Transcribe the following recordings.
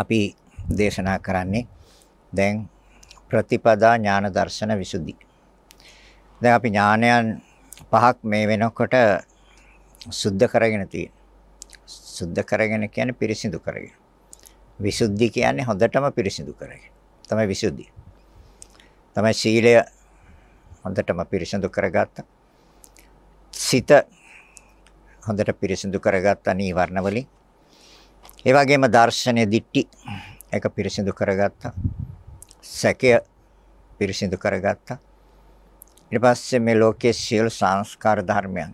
අපි දේශනා කරන්නේ දැන් ප්‍රතිපදා ඥාන දර්ශන විසුද්ධි. දැන් අපි ඥානයන් පහක් මේ වෙනකොට සුද්ධ කරගෙන තියෙනවා. සුද්ධ කරගෙන කියන්නේ පිරිසිදු කරගෙන. විසුද්ධි කියන්නේ හොඳටම පිරිසිදු කරගෙන. තමයි විසුද්ධිය. තමයි සීලය හොඳටම පිරිසිදු කරගත්තා. සිත හොඳට පිරිසිදු කරගත්තා නීවරණ වලින්. ඒ වගේම දර්ශනය දිට්ටි එක පිරිසිදු කරගත්තා. සැකය පිරිසිදු කරගත්තා. ඊට පස්සේ මේ ලෝකයේ සියලු සංස්කාර ධර්මයන්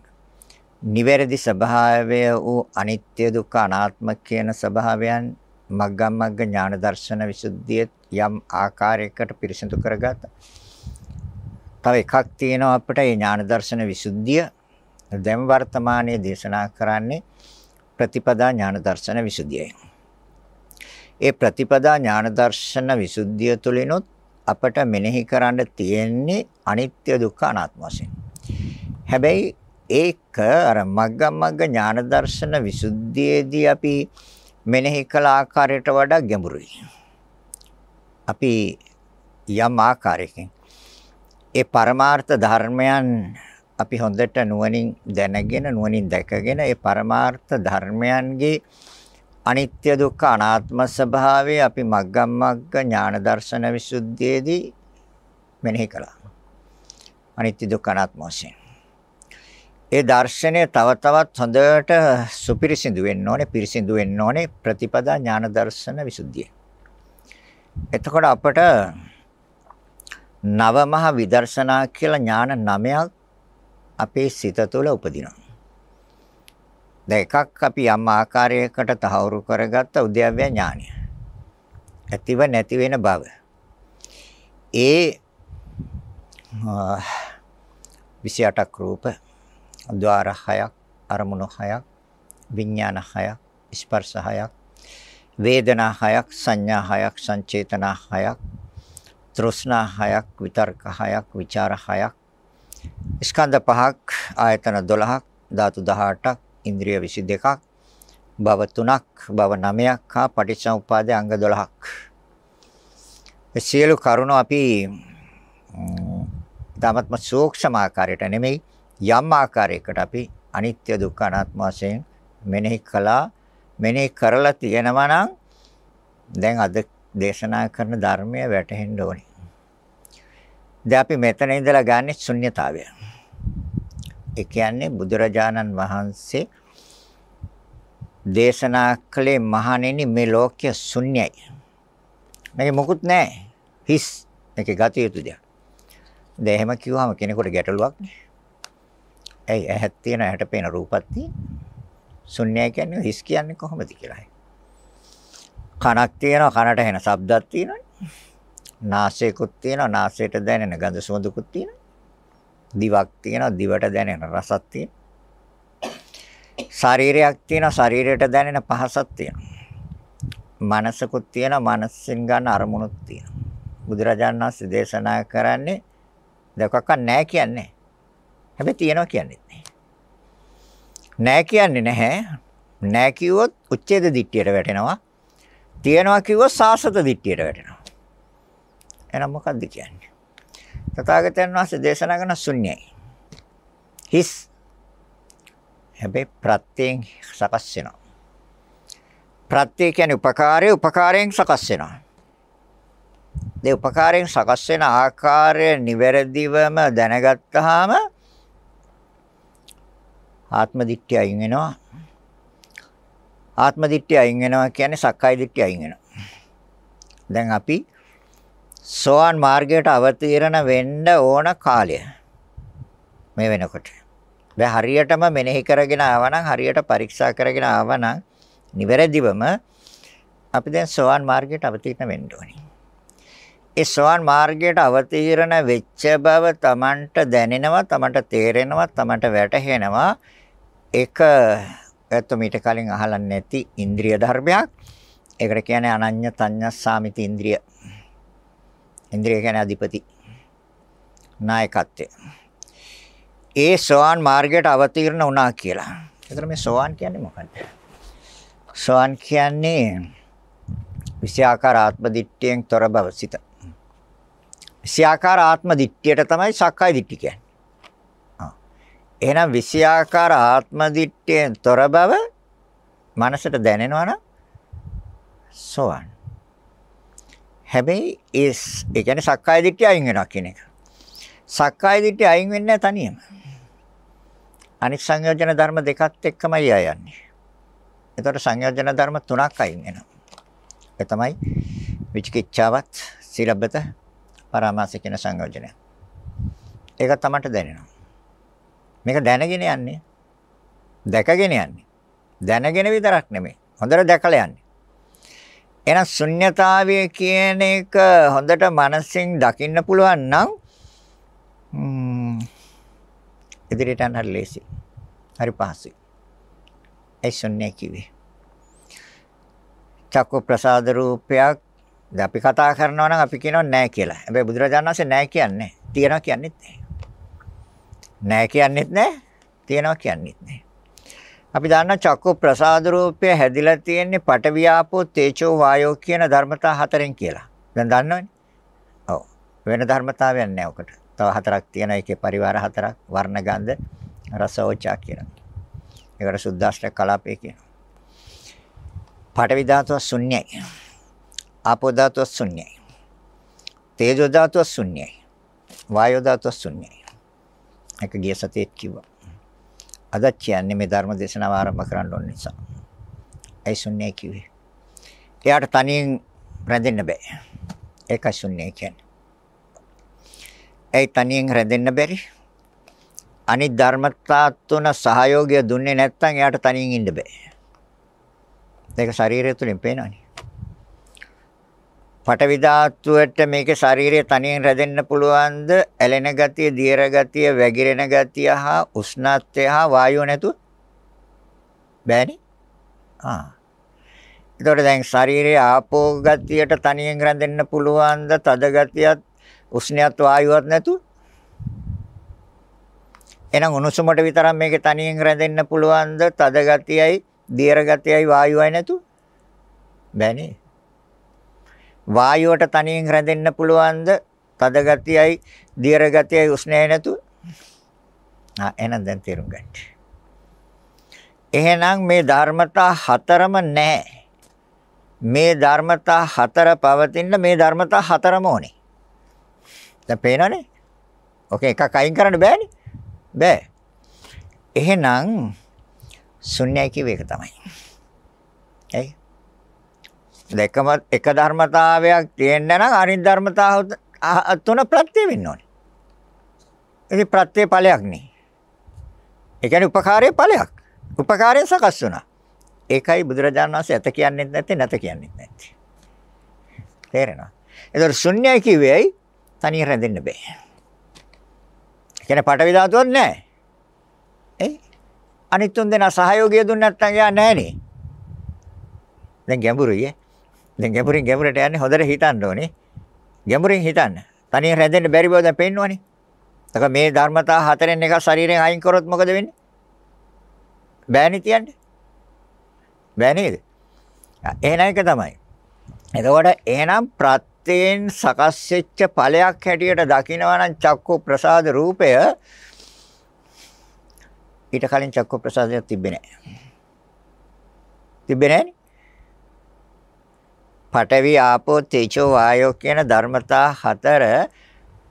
නිවැරදි ස්වභාවය වූ අනිත්‍ය දුක්ඛ අනාත්ම කියන ස්වභාවයන් මග්ගමග්ග ඥාන දර්ශන විසුද්ධිය යම් ආකාරයකට පිරිසිදු කරගත්තා. තව එකක් තියෙනවා අපිට මේ ඥාන දර්ශන විසුද්ධිය දැන් වර්තමානයේ දේශනා කරන්නේ ප්‍රතිපදා ඥාන දර්ශන විසුද්ධියයි. ඒ ප්‍රතිපදා ඥාන දර්ශන විසුද්ධිය තුළිනුත් අපට මෙනෙහි කරන්න තියෙන්නේ අනිත්‍ය දුක්ඛ අනාත්ම වශයෙන්. හැබැයි ඒක අර මග්ගමග්ග ඥාන දර්ශන විසුද්ධියේදී අපි මෙනෙහි කළ ආකාරයට වඩා ගැඹුරුයි. අපි යම් ආකාරයකින් ඒ පරමාර්ථ ධර්මයන් අපි හොඳට නුවණින් දැනගෙන නුවණින් දැකගෙන ඒ පරමාර්ථ ධර්මයන්ගේ අනිත්‍ය දුක්ඛ අනාත්ම ස්වභාවය අපි මග්ගම් මග්ග ඥාන දර්ශන විසුද්ධියේදී මෙනෙහි කළා. අනිත්‍ය දුක්ඛ අනාත්ම වශයෙන්. ඒ දර්ශනය තව තවත් හොඳට සුපිරිසිදු වෙන්න ඕනේ, පිරිසිදු වෙන්න ඕනේ ප්‍රතිපදා ඥාන දර්ශන විසුද්ධිය. එතකොට අපට නවමහ විදර්ශනා කියලා ඥාන නවයක් අපේ සිත තුළ උපදිනවා. දැන් එකක් අපි යම් ආකාරයකට තහවුරු කරගත්ත උද්‍යව්‍ය ඥානය. ඇතිව නැති වෙන බව. ඒ 28ක් රූප, ద్వාර 6ක්, අරමුණු 6ක්, විඥාන 6ක්, ස්පර්ශ 6ක්, වේදනා 6ක්, සංඥා 6ක්, සංචේතනා 6ක්, තෘෂ්ණා 6ක්, විතර්ක 6ක්, ਵਿਚාර 6ක්, ස්කන්ධ 5ක්, ආයතන 12ක්, ධාතු 18ක්, ඉන්ද්‍රිය 22ක්, භව 3ක්, භව 9ක් හා පටිච්චසමුප්පාදේ අංග 12ක්. ඒ සියලු කරුණු අපි තමත්ම සූක්ෂම ආකාරයට නෙමෙයි යම් ආකාරයකට අපි අනිත්‍ය දුක්ඛ අනාත්ම වශයෙන් මෙනෙහි කළා මෙනෙහි කරලා තියෙනවා නම් දැන් අද දේශනා කරන ධර්මය වැටහෙන්න ඕනේ. දැන් අපි මෙතන ඉඳලා ගන්නෙ ශුන්්‍යතාවය. ඒ කියන්නේ බුදුරජාණන් වහන්සේ දේශනා කළේ මහණෙනි මේ ලෝකය ශුන්‍යයි. මේක මොකුත් නැහැ. හිස් මේකේ ගතිය යුතු දෙයක්. දැන් එහෙම කිව්වම කෙනෙකුට ගැටලුවක් නේ. ඇයි ඇහක් තියෙන ඇහැට පේන රූපක් තියෙන. ශුන්‍යයි කියන්නේ හිස් කියන්නේ කොහොමද කියලා. කනක් තියෙනවා කනට ඇහෙන ශබ්දක් තියෙනවානේ. නාසයකුත් තියෙනවා නාසයට දැනෙන ගඳ සුවඳකුත් තියෙනවා. දිවක් තියෙනවා දිවට දැනෙන රසක් තියෙනවා. ශරීරයක් තියෙනවා ශරීරයට දැනෙන පහසක් තියෙනවා. මනසකුත් තියෙනවා මනසෙන් ගන්න අරමුණුත් තියෙනවා. බුදුරජාණන් වහන්සේ දේශනා කරන්නේ දෙකක් නැහැ කියන්නේ. හැබැයි තියෙනවා කියන්නේ නැහැ. නැහැ කියන්නේ නැහැ. නැහැ කිව්වොත් උච්ඡේද දිට්ඨියට වැටෙනවා. තියෙනවා කිව්වොත් සාසත දිට්ඨියට වැටෙනවා. එහෙනම් මොකක්ද කියන්නේ? තථාගතයන් වහන්සේ දේශනා කරන ශුන්‍යයි. හිස් හැබැයි ප්‍රත්‍යයෙන් සකස් වෙනවා. ප්‍රත්‍ය කියන්නේ උපකාරය උපකාරයෙන් සකස් වෙනවා. ඒ උපකාරයෙන් සකස් වෙන ආකාරය නිවැරදිවම දැනගත්තාම ආත්ම දිට්ඨිය අයින් වෙනවා. ආත්ම දිට්ඨිය අයින් වෙනවා කියන්නේ සක්කාය දිට්ඨිය අයින් වෙනවා. දැන් අපි සෝවාන් මාර්ගයට අවතීර්ණ වෙන්න ඕන කාලය මේ වෙනකොට. දැන් හරියටම මෙනෙහි කරගෙන ආවනම් හරියට පරීක්ෂා කරගෙන ආවනම් නිවැරදිවම අපි දැන් සෝවාන් මාර්ගයට අවතීර්ණ වෙන්න ඕනේ. ඒ සෝවාන් මාර්ගයට අවතීර්ණ වෙච්ච බව Tamanට දැනෙනවා, Tamanට තේරෙනවා, Tamanට වැටහෙනවා. ඒක ඇත්ත මීට කලින් අහලා නැති ඉන්ද්‍රිය ධර්මයක්. ඒකට කියන්නේ අනඤ්‍ය තඤ්ඤස්සාමිති ඉන්ද්‍රිය. ඉන්ද්‍රිය කියන්නේ අධිපති. නායකත්වය. ඒ සෝවාන් මාර්ගයට අවතීර්ණ වුණා කියලා. ඒතර මේ සෝවාන් කියන්නේ මොකක්ද? සෝවාන් කියන්නේ විෂයාකාර ආත්ම දිට්ඨියෙන් තොර බව සිත. විෂයාකාර ආත්ම දිට්ඨියට තමයි සක්කාය දිට්ඨිය කියන්නේ. ආ. එහෙනම් විෂයාකාර ආත්ම දිට්ඨියෙන් තොර බව මනසට දැනෙනවා නම් සෝවන්. හැබැයි ඒ ඒ කියන්නේ සක්කාය දිට්ඨිය අයින් වෙනවා කියන එක. සක්කාය දිට්ඨිය අයින් වෙන්නේ තනියම. අනිත් සංයෝජන ධර්ම දෙකත් එක්කමයි යන්නේ. එතකොට සංයෝජන ධර්ම තුනක් අයින් වෙනවා. ඒ තමයි විචිකිච්ඡාවත් සීලබ්බත පරාමාස කියන සංයෝජනය. ඒක තමයි දැනෙනවා. මේක දැනගෙන යන්නේ. දැකගෙන යන්නේ. දැනගෙන විතරක් නෙමෙයි. හොඳට දැකලා යන්නේ. එහෙනම් ශුන්්‍යතාවය කියන එක හොඳට මනසින් දකින්න පුළුවන් නම් ඉදිරියට යන්න හරි ලේසි. හරි පහසුයි. ඒ ශුන්‍ය කිව්වේ. චක්කු ප්‍රසාද රූපයක් දැන් අපි කතා කරනවා නම් අපි කියනවා නෑ කියලා. හැබැයි බුදුරජාණන් වහන්සේ නෑ කියන්නේ. තියනවා කියන්නේත් නෑ. නෑ කියන්නේත් නෑ. තියනවා කියන්නේත් නෑ. අපි දන්නා චක්කු ප්‍රසාද රූපය හැදිලා තියෙන්නේ පටවියාපෝ තේජෝ වායෝ කියන ධර්මතා හතරෙන් කියලා. දැන් දන්නවනේ. ඔව්. වෙන ධර්මතාවයක් නැහැ ඔකට. තව හතරක් තියෙනවා. ඒකේ පරිවාර හතරක් වර්ණ ගන්ධ රස ඕචා කියන. ඒකට සුද්දාෂ්ටක කලාපේ කියනවා. පටවි ධාතුව ශුන්‍යයි. ආපෝ ධාතුව ශුන්‍යයි. තේජෝ ධාතුව ශුන්‍යයි. වායෝ ධාතුව ශුන්‍යයි. ඒක ගිය සතියේ කිව්වා. අද කියන්නේ මේ ධර්ම දේශනාව ආරම්භ කරන්න ඕන නිසා. ඒ ශුන්‍යයි කිව්වේ. එයාට තනියෙන් රැඳෙන්න බෑ. ඒකයි ශුන්‍යයි කියන්නේ. ඒ තනියෙන් රැඳෙන්න බැරි. අනිත් ධර්මතා තුන සහයෝගය දුන්නේ නැත්නම් එයාට තනියෙන් ඉන්න බෑ. ඒක ශරීරය තුලින් පේනවනේ. පටවි ධාතුවට මේකේ ශරීරය තනියෙන් රැඳෙන්න පුළුවන්ද? ඇලෙන ගතිය, දියර ගතිය, වැగిරෙන ගතිය හා උෂ්ණත්වය හා වායුව නැතුව? බෑනේ. ආ. එතකොට දැන් ශරීරයේ ආපෝ ගතියට තනියෙන් රැඳෙන්න පුළුවන්ද? තද ගතියත්, උෂ්ණයත් වායුවත් නැතුව? එහෙනම් උණුසුමට විතරක් මේකේ තනියෙන් රැඳෙන්න පුළුවන්ද? තද ගතියයි, දියර ගතියයි වායුවයි නැතුව? බෑනේ. වායුවට තනියෙන් රැඳෙන්න පුළුවන්ද? තද ගතියයි, දියර ගතියයි උෂ්ණයයි නැතුව? ආ එහෙනම් දැන් තේරුම් ගන්න. එහෙනම් මේ ධර්මතා හතරම නැහැ. මේ ධර්මතා හතර පවතින මේ ධර්මතා හතරම ඕනේ. දැන් පේනවනේ? ඔකේ එකක් අයින් කරන්න බෑනේ. බෑ. එහෙනම් ශුන්‍යයි කිව්ව එක තමයි. ඇයි? දෙකම එක ධර්මතාවයක් තියෙන්න නම් අනිත් ධර්මතාව තුන ප්‍රත්‍ය වෙන්න ඕනේ. ඒක ප්‍රත්‍ය ඵලයක් නේ. ඒ කියන්නේ උපකාරයේ ඵලයක්. උපකාරයෙන් සකස් වුණා. ඒකයි බුදුරජාණන් වහන්සේ ඇත කියන්නේ නැත්තේ නැත කියන්නේ නැත්තේ. තේරෙනවද? ඒතර ශුන්‍යයි කිව්වේයි තනිය රැඳෙන්න බෑ. ඒ කියන්නේ පටවි ධාතුවක් නැහැ. ඒ අනිත් තුන් දෙනා සහයෝගය දුන්නේ නැත්නම් එයා නැහනේ. දැන් ගැඹුරුයි ඈ. දැන් ගැඹුරින් ගැඹුරට යන්නේ හොඳට හිතන්න ඕනේ. ගැඹුරින් හිතන්න. තනියෙන් රැඳෙන්න බැරි බව දැන් පේන්නවනේ. ඒක මේ ධර්මතා හතරෙන් එකක් ශරීරයෙන් අයින් කරොත් මොකද වෙන්නේ? බෑනේ තියන්නේ. බෑ නේද? එහෙනම් ඒක තමයි. එතකොට එහෙනම් ප්‍රත්‍යයෙන් සකස් වෙච්ච ඵලයක් හැටියට දකිනවා නම් චක්කු ප්‍රසාද රූපය ඊට කලින් චක්කු ප්‍රසාදයක් තිබ්බේ නැහැ. තිබ්බේ නැහැ පඨවි ආපෝ තේජෝ වායෝ කියන ධර්මතා හතර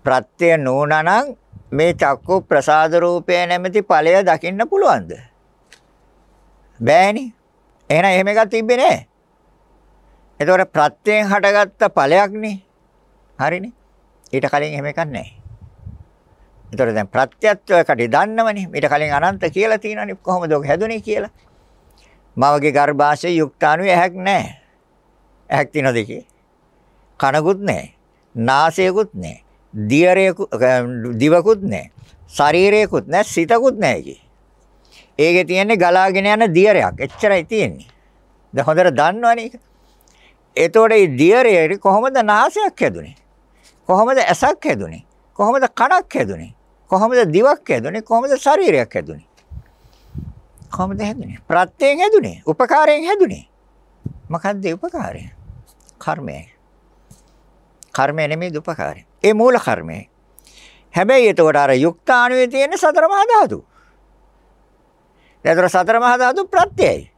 ප්‍රත්‍ය නූනනම් මේ චක්කු ප්‍රසාද රූපය නැමැති ඵලය දකින්න පුළුවන්ද? බෑනේ. එහෙනම් එහෙම එකක් තිබ්බේ නෑ. ඒතකොට ප්‍රත්‍යයෙන් හටගත්ත ඵලයක්නේ. හරිනේ. ඊට කලින් එහෙම එකක් නෑ. ඒතකොට දැන් ප්‍රත්‍යත්වයකට දන්නවනේ. ඊට කලින් අනන්ත කියලා තියෙනවනේ කොහොමද ඔක හැදුනේ කියලා. මවගේ ගර්භාෂයේ යුක්තාණු ඇහැක් නැහැ. ඇහක් තියෙනවද ඒකේ? කනකුත් නැහැ. නාසයකුත් නැහැ. දියරයකුත් දිවකුත් නැහැ. ශරීරයකුත් නැහැ. සිතකුත් නැහැ ඒකේ. ඒකේ තියෙන්නේ ගලාගෙන යන දියරයක්. එච්චරයි තියෙන්නේ. දැන් හොඳට දන්නවනේ ඒක. එතකොට මේ දියරේ කොහොමද නාසයක් හැදුනේ? කොහොමද ඇසක් හැදුනේ? කොහොමද කනක් හැදුනේ? කොහොමද දිවක් හැදුනේ? කොහොමද ශරීරයක් හැදුනේ? කොහොමද හැදුනේ? ප්‍රත්‍යයෙන් හැදුනේ. උපකාරයෙන් හැදුනේ. මොකද්ද උපකාරය? කර්මයයි. කර්මය නෙමෙයි උපකාරය. ඒ මූල කර්මයයි. හැබැයි එතකොට අර යුක්තාණුවේ තියෙන සතර මහා ධාතු. ඒතර සතර මහා ධාතු ප්‍රත්‍යයයි.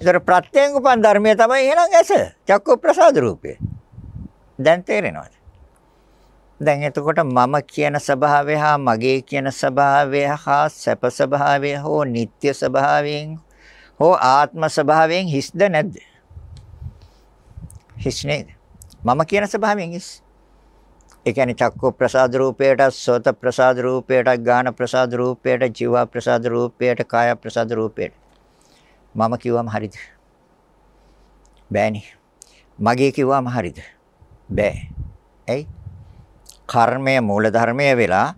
ඒතර ප්‍රත්‍යයෙන් උපන් ධර්මය තමයි එහෙනම් ඇස. චක්කු ප්‍රසාද රූපය. දැන් තේරෙනවද? දැන් එතකොට මම කියන ස්වභාවය හා මගේ කියන ස්වභාවය හා සැප ස්වභාවය හෝ නিত্য ස්වභාවයෙන් හෝ ආත්ම ස්වභාවයෙන් හිස්ද නැද්ද? හිස් නේද? මම කියන ස්වභාවයෙන් හිස්. ඒ කියන්නේ චක්කු ප්‍රසාද රූපයට, සෝත ප්‍රසාද රූපයට, ගාන ප්‍රසාද රූපයට, ජීව ප්‍රසාද රූපයට, කාය ප්‍රසාද රූපයට. මම කිව්වම හරිද? බෑනේ. මගේ කිව්වම හරිද? බෑ. ඇයි? කර්මය මූල ධර්මය වෙලා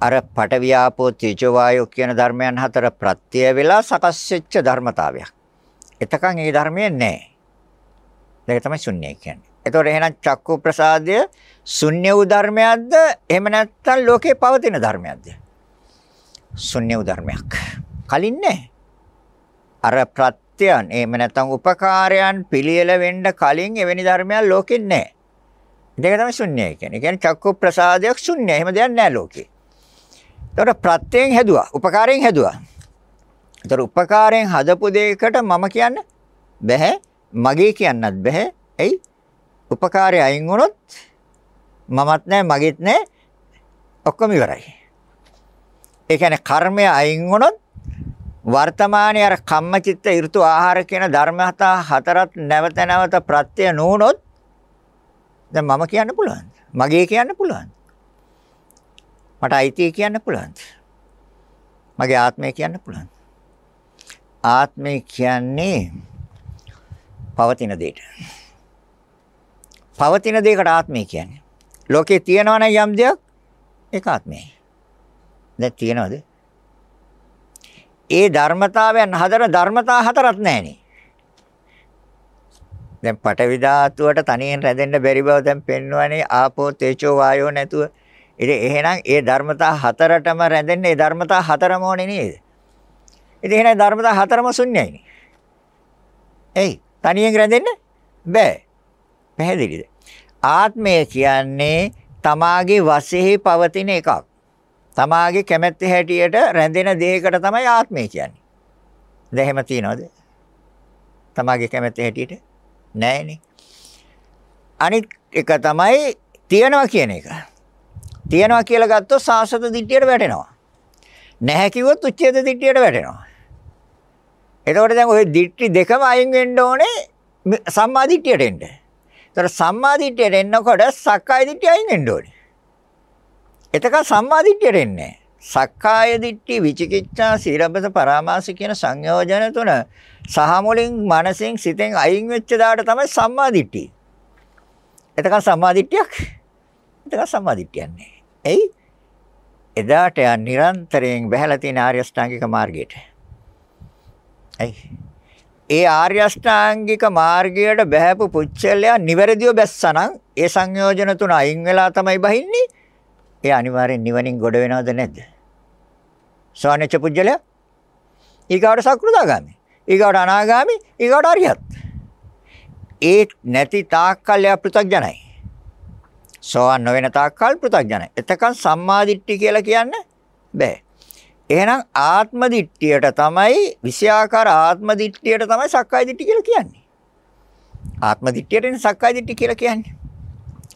අර පටවියාපෝ තේජෝ වායෝ කියන ධර්මයන් හතර ප්‍රත්‍ය වෙලා සකස් වෙච්ච ධර්මතාවයක්. එතකන් ඒ ධර්මයේ නැහැ. ඒක තමයි ශුන්‍යය කියන්නේ. එතකොට එහෙනම් චක්කු ප්‍රසාදය ශුන්‍ය වූ ධර්මයක්ද? එහෙම නැත්නම් ලෝකේ පවතින ධර්මයක්ද? ශුන්‍ය වූ ධර්මයක්. කලින් නැහැ. අර ප්‍රත්‍යයන් එහෙම නැත්නම් උපකාරයන් පිළියෙල වෙන්න කලින් එවැනි ධර්මයක් ලෝකෙ නැහැ. ඒක තමයි ශුන්‍යය කියන්නේ. ඒ කියන්නේ චක්කු ප්‍රසාදයක් ශුන්‍යයි. එහෙම දෙයක් නැහැ ලෝකේ. ඒතකොට ප්‍රත්‍යයෙන් හැදුවා. උපකාරයෙන් හැදුවා. ඒතර උපකාරයෙන් හදපු දෙයකට මම කියන්න බෑ. මගේ කියන්නත් බෑ. එයි උපකාරය අයින් වුණොත් මමත් නැහැ මගෙත් නැහැ ඔක්කොම ඉවරයි. ඒ කියන්නේ කර්මය අයින් වුණොත් වර්තමානයේ අර කම්මචිත්ත ඍතු ආහාර කියන ධර්ම හතරත් නැවත නැවත ප්‍රත්‍ය නොවුනොත් දැන් මම කියන්න පුළුවන්. මගේ කියන්න පුළුවන්. මට අයිති කියන්න පුළුවන්. මගේ ආත්මය කියන්න පුළුවන්. ආත්මය කියන්නේ පවතින දෙයට. පවතින දෙයකට ආත්මය කියන්නේ. ලෝකේ තියෙනවා නම් යම් දෙයක් ඒක ආත්මයයි. දැන් තියෙනවද? ඒ ධර්මතාවයන් හතර ධර්මතා හතරක් නැහෙනේ. දැන් පටවි ධාතුවට තනියෙන් රැඳෙන්න බැරි බව දැන් පෙන්වන්නේ ආපෝ තේජෝ වායෝ නැතුව. ඉතින් එහෙනම් ඒ ධර්මතා හතරටම රැඳෙන්න ඒ ධර්මතා හතරම ඕනේ නේද? ඉතින් එහෙනම් ධර්මතා හතරම ශුන්‍යයිනේ. එයි තනියෙන් රැඳෙන්න බෑ. පැහැදිලිද? ආත්මය කියන්නේ තමාගේ වශයෙන් පවතින එකක්. තමාගේ කැමැත්ත හැටියට රැඳෙන දෙයකට තමයි ආත්මය කියන්නේ. දැන් එහෙම තියනවද? තමාගේ කැමැත්ත හැටියට නෑනේ. අනිත් එක තමයි තියනවා කියන එක. තියනවා කියලා ගත්තොත් සාසත දිට්ඨියට වැටෙනවා. නැහැ කිව්වොත් උච්ඡේද දිට්ඨියට වැටෙනවා. එතකොට දැන් ওই දිට්ඨි දෙකම අයින් වෙන්න ඕනේ සම්මා දිට්ඨියට එන්න. ඒතර සම්මා දිට්ඨියට එන්නකොට සක්කාය දිට්ඨිය අයින් වෙන්න ඕනේ. එතකන් සම්මා දිට්ඨියට එන්නේ සක්කාය දිට්ඨි විචිකිච්ඡා සීලබ්බත පරාමාස කියන සංයෝජන තුන සහ මුලින් මනසෙන් සිතෙන් අයින් වෙච්ච දාට තමයි සම්මා දිට්ඨිය. එතකන් සම්මා දිට්ඨියක්. එතකන් සම්මා දිට්ඨියක් නෑ. එයි එදාට යා නිරන්තරයෙන් බහැලා තියෙන ආර්ය අෂ්ටාංගික මාර්ගයට. එයි ඒ ආර්ය අෂ්ටාංගික මාර්ගයට බහැපු පුච්චලයා නිවැරදිව බැස්සනම් ඒ සංයෝජන තුන අයින් වෙලා තමයි බහින්නේ. ඒ අනිවාර්යෙන් නිවනින් ගොඩ වෙනවද නැද්ද? සෝනච්ච පුජ්‍යලයා ඊගාට සක්‍රුදාගාමි. ඊගාට අනාගාමි, ඊගාට අරියත්. ඒ නැති තාක්කල් යා පෘථග්ජනයි. සෝවන් නොවන තාක්කල් පෘථග්ජනයි. එතකන් සම්මාදිට්ඨිය කියලා කියන්න බෑ. එහෙනම් ආත්ම දිට්ඨියට තමයි විෂයාකාර ආත්ම දිට්ඨියට තමයි සක්කාය දිට්ඨිය කියලා කියන්නේ. ආත්ම දිට්ඨියටනේ සක්කාය දිට්ඨිය කියලා කියන්නේ.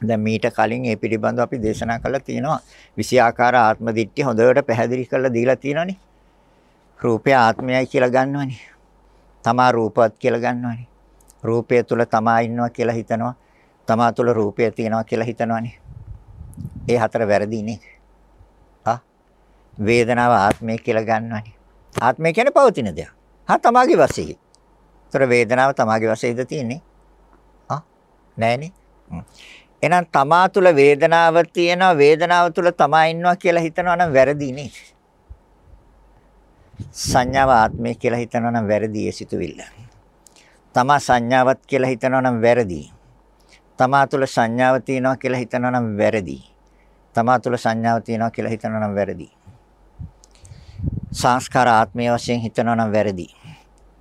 දැන් මීට කලින් ඒ පිළිබඳව අපි දේශනා කළා තියෙනවා. විෂයාකාර ආත්ම දිට්ඨිය හොඳට පැහැදිලි කරලා දීලා තියෙනවනේ. රූපය ආත්මයයි කියලා ගන්නවනේ. තමා රූපවත් කියලා ගන්නවනේ. රූපය තුල තමා ඉන්නවා කියලා හිතනවා. තමා තුල රූපය තියෙනවා කියලා හිතනවනේ. ඒ හතර වැරදිනේ. ආ වේදනාව ආත්මය කියලා ගන්නවනේ. ආත්මය කියන්නේ පවතින දෙයක්. හා තමාගේ වශයෙන්. ඒතර වේදනාව තමාගේ වශයෙන්ද තියෙන්නේ? ආ නෑනේ. එහෙනම් තමා තුල වේදනාව තියෙනවා වේදනාව තුල තමා ඉන්නවා කියලා හිතනවා නම් වැරදි නේ. සංඥාව ආත්මය කියලා හිතනවා නම් වැරදි ඒ සිතුවිල්ල. තමා සංඥාවක් කියලා හිතනවා නම් වැරදි. තමා තුල සංඥාව තියෙනවා කියලා හිතනවා නම් වැරදි. තමා තුල සංඥාව තියෙනවා කියලා හිතනවා නම් වැරදි. සංස්කාර ආත්මය වශයෙන් හිතනවා නම් වැරදි.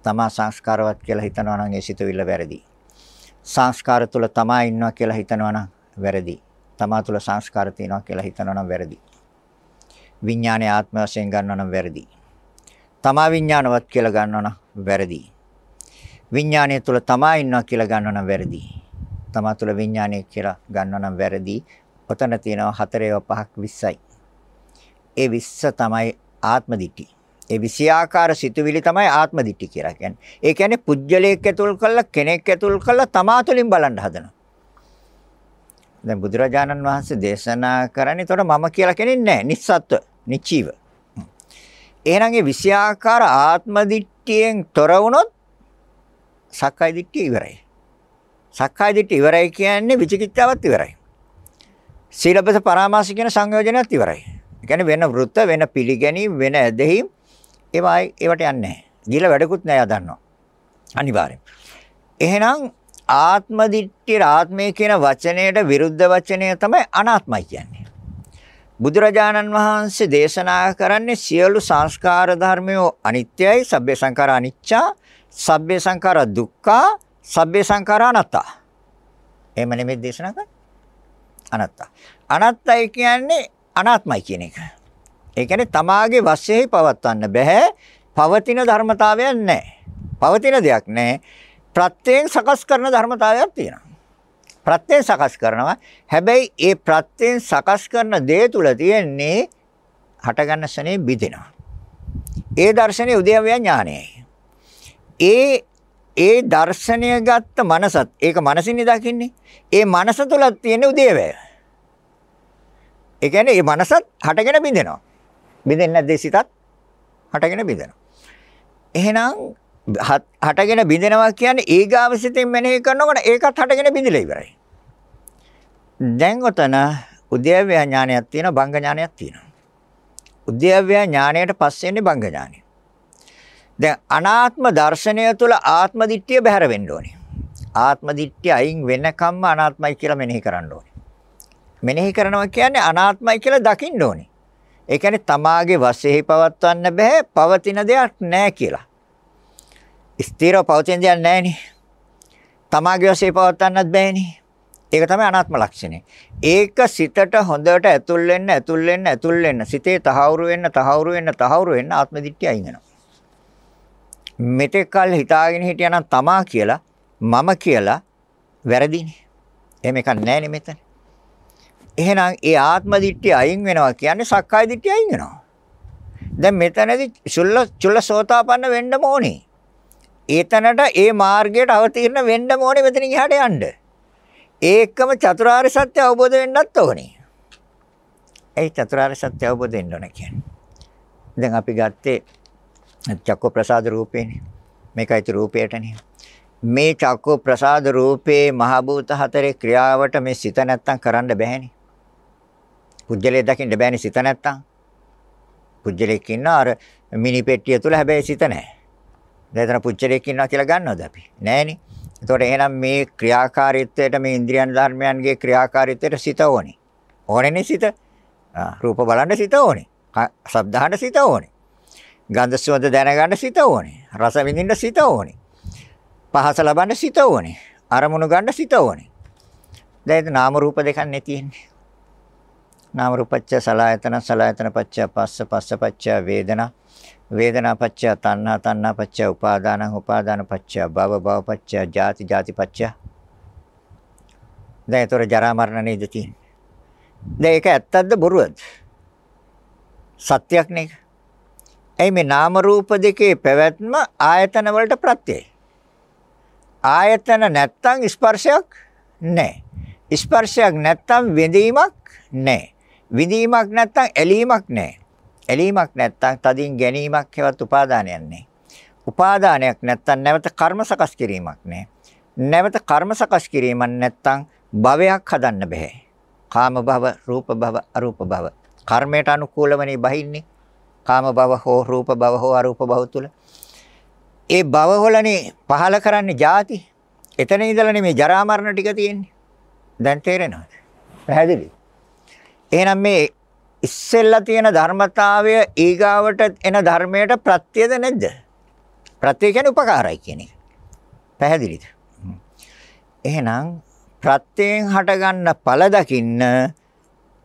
තමා සංස්කාරවත් කියලා හිතනවා නම් ඒ සිතුවිල්ල වැරදි. සංස්කාර තුල තමා ඉන්නවා කියලා හිතනවා නම් වැරදි. තමා තුල සංස්කාර තියෙනවා කියලා හිතනවා නම් වැරදි. විඥානයේ ආත්ම වශයෙන් ගන්නවා නම් වැරදි. තමා විඥානවත් කියලා ගන්නවා නම් වැරදි. විඥානය තුල තමා ඉන්නවා කියලා ගන්නවා නම් වැරදි. තමා තුල විඥානය කියලා ගන්නවා නම් වැරදි. ඔතන තියෙනවා 4 5ක් 20යි. ඒ 20 තමයි ආත්ම දිට්ඨි. ඒ විෂයාකාර සිතුවිලි තමයි ආත්ම දිට්ඨි කියලා කියන්නේ. ඒ කියන්නේ පුජ්‍යලයක් ඇතුල් කරලා කෙනෙක් ඇතුල් කරලා තමා තුළින් බලන්න හදනවා. දැන් බුදුරජාණන් වහන්සේ දේශනා කරන්නේ එතකොට මම කියලා කෙනෙක් නැහැ. නිස්සත්ත්ව, නිචීව. එහෙනම් ඒ විෂයාකාර ආත්ම දිට්ඨියෙන් තොර වුණොත් සක්කාය දිට්ඨිය ඉවරයි. සක්කාය දිට්ඨිය ඉවරයි කියන්නේ විචිකිච්ඡාවත් ඉවරයි. සීලබ්බත පරාමාස කියන සංයෝජනයත් ඉවරයි. ඒ කියන්නේ වෙන වෘත්ත වෙන පිළිගැනීම් වෙන ඇදහිම් ඒවා ඒවට යන්නේ නැහැ. ගිල වැඩකුත් නැහැ දන්නවා. අනිවාර්යෙන්. එහෙනම් ආත්ම දිට්ඨිය ආත්මය කියන වචනයට විරුද්ධ වචනය තමයි අනාත්මයි කියන්නේ. බුදුරජාණන් වහන්සේ දේශනා කරන්නේ සියලු සංස්කාර ධර්මයෝ අනිත්‍යයි, සබ්බේ සංඛාර අනිච්චා, සබ්බේ සංඛාර දුක්ඛා, සබ්බේ සංඛාර අනාත්තා. එහෙම නෙමෙයි දේශනා කරන්නේ. අනාත්තා. අනාත්තයි කියන්නේ අනාත්මයි කියන එක. ඒ කියන්නේ තමාගේ වශයෙන් පවත්වන්න බෑ. පවතින ධර්මතාවයක් නැහැ. පවතින දෙයක් නැහැ. ප්‍රත්‍යයෙන් සකස් කරන ධර්මතාවයක් තියෙනවා. ප්‍රත්‍යයෙන් සකස් කරනවා. හැබැයි ඒ ප්‍රත්‍යයෙන් සකස් කරන දේ තුල තියෙන්නේ හටගන්න ශනේ බිදෙනවා. ඒ දර්ශනයේ උදේවය ඥානයයි. ඒ ඒ දර්ශනය ගත්ත මනසත් ඒක මනසින් දකින්නේ. ඒ මනස තුල තියෙන උදේවය. ඒ කියන්නේ මේ මනසත් හටගෙන බිඳෙනවා. බිඳෙන්නේ නැද්ද සිතත්? හටගෙන බිඳෙනවා. එහෙනම් හටගෙන බිඳෙනවා කියන්නේ ඊගාව සිතෙන් මෙනෙහි කරනකොට ඒකත් හටගෙන බිඳිලා ඉවරයි. දැන් ඔතන උද්‍යව්‍ය ඥානයක් තියෙනවා බංග ඥානයක් තියෙනවා. උද්‍යව්‍ය ඥානයට පස්සේ එන්නේ බංග ඥානය. දැන් අනාත්ම දර්ශනය තුළ ආත්ම දිට්ඨිය බැහැර වෙන්න ඕනේ. ආත්ම දිට්ඨිය අයින් වෙනකම්ම අනාත්මයි කියලා මෙනෙහි කරන්න ඕනේ. මෙනෙහි කරනවා කියන්නේ අනාත්මයි කියලා දකින්න ඕනේ. ඒ කියන්නේ තමාගේ වශයෙන් පවත්වන්න බෑ පවතින දෙයක් නැහැ කියලා. ස්ථිරව පවතින දෙයක් නැහෙනේ. තමාගේ වශයෙන් පවත්වන්නත් බෑනේ. ඒක තමයි අනාත්ම ලක්ෂණය. ඒක සිතට හොඳට ඇතුල් වෙන්න ඇතුල් වෙන්න ඇතුල් වෙන්න සිතේ තහවුරු වෙන්න තහවුරු වෙන්න තහවුරු වෙන්න ආත්ම දිට්ඨිය අයින් වෙනවා. මෙතෙක් කල් හිතාගෙන හිටියානම් තමා කියලා මම කියලා වැරදිනේ. එහෙම එකක් නැහැ මෙතන. එහෙනම් ඒ ආත්ම දිට්ඨිය අයින් වෙනවා කියන්නේ සක්කාය දිට්ඨිය අයින් වෙනවා. දැන් මෙතනදී චුල්ල චුල්ල සෝතාපන්න වෙන්න ඕනේ. ඒතනට ඒ මාර්ගයට අවතීර්ණ වෙන්න ඕනේ මෙතනින් එහාට යන්න. ඒකම චතුරාර්ය සත්‍ය අවබෝධ වෙන්නත් ඕනේ. ඒ චතුරාර්ය සත්‍ය අවබෝධ වෙන්න ඕන කියන්නේ. දැන් අපි ගත්තේ චක්ක ප්‍රසාද රූපේනේ. මේකයි රූපයටනේ. මේ චක්ක ප්‍රසාද රූපේ මහ භූත හතරේ ක්‍රියාවට මේ සිත නැත්තම් කරන්න බෑනේ. පුජ්‍යලේ දකින්න බෑනේ සිත නැත්තම්. පුජ්‍යලෙක් ඉන්නා අර මිනි පෙට්ටිය තුල හැබැයි සිත නැහැ. දැන් එතන පුජ්‍යලෙක් ඉන්නවා කියලා ගන්නවද අපි? නෑනේ. එතකොට එහෙනම් මේ ක්‍රියාකාරීත්වයට මේ ඉන්ද්‍රියන් ධර්මයන්ගේ ක්‍රියාකාරීත්වයට සිත ඕනේ. ඕනේනේ සිත. රූප බලන්න සිත ඕනේ. ශබ්ද අහන්න සිත ඕනේ. ගන්ධ සුවඳ දැනගන්න සිත ඕනේ. රස විඳින්න සිත ඕනේ. පහස ලබන්න සිත ඕනේ. අරමුණු ගන්න සිත ඕනේ. දැන් නාම රූප දෙකක් නේ තියෙන්නේ. නාම රූපච්ච සලායතන සලායතන පච්ච පස්ස පස්ස පච්ච වේදනා වේදනා පච්ච තණ්හා තණ්හා පච්ච උපාදාන උපාදාන පච්ච භව භව පච්ච ජාති ජාති පච්ච දැන් ඒතර ජරා මරණ නේද තියෙන්නේ දැන් ඒක ඇත්තක්ද බොරුවද සත්‍යයක් නේ එයි මේ නාම රූප දෙකේ පැවැත්ම ආයතන වලට ප්‍රත්‍යයයි ආයතන නැත්තම් ස්පර්ශයක් නැහැ ස්පර්ශයක් නැත්තම් විඳීමක් නැහැ විඳීමක් නැත්තම් ඇලීමක් නැහැ. ඇලීමක් නැත්තම් තදින් ගැනීමක් හෙවත් උපාදානයක් නැහැ. උපාදානයක් නැත්තම් නැවත කර්ම සකස් කිරීමක් නැහැ. නැවත කර්ම සකස් කිරීමක් නැත්තම් භවයක් හදන්න බෑ. කාම භව, රූප භව, අරූප භව. කර්මයට අනුකූලවනේ බහින්නේ. කාම භව හෝ රූප භව හෝ අරූප භව තුල. ඒ භවවලනේ පහල කරන්නේ ಜಾති. එතන ඉඳලානේ මේ ජරා මරණ ටික තියෙන්නේ. දැන් තේරෙනවද? පැහැදිලිද? එහෙනම් මේ ඉස්සෙල්ලා තියෙන ධර්මතාවය ඊගාවට එන ධර්මයට ප්‍රත්‍යද නැද්ද? ප්‍රත්‍ය කියන්නේ උපකාරයි කියන එක. පැහැදිලිද? එහෙනම් ප්‍රත්‍යයෙන් හටගන්න ඵල දකින්න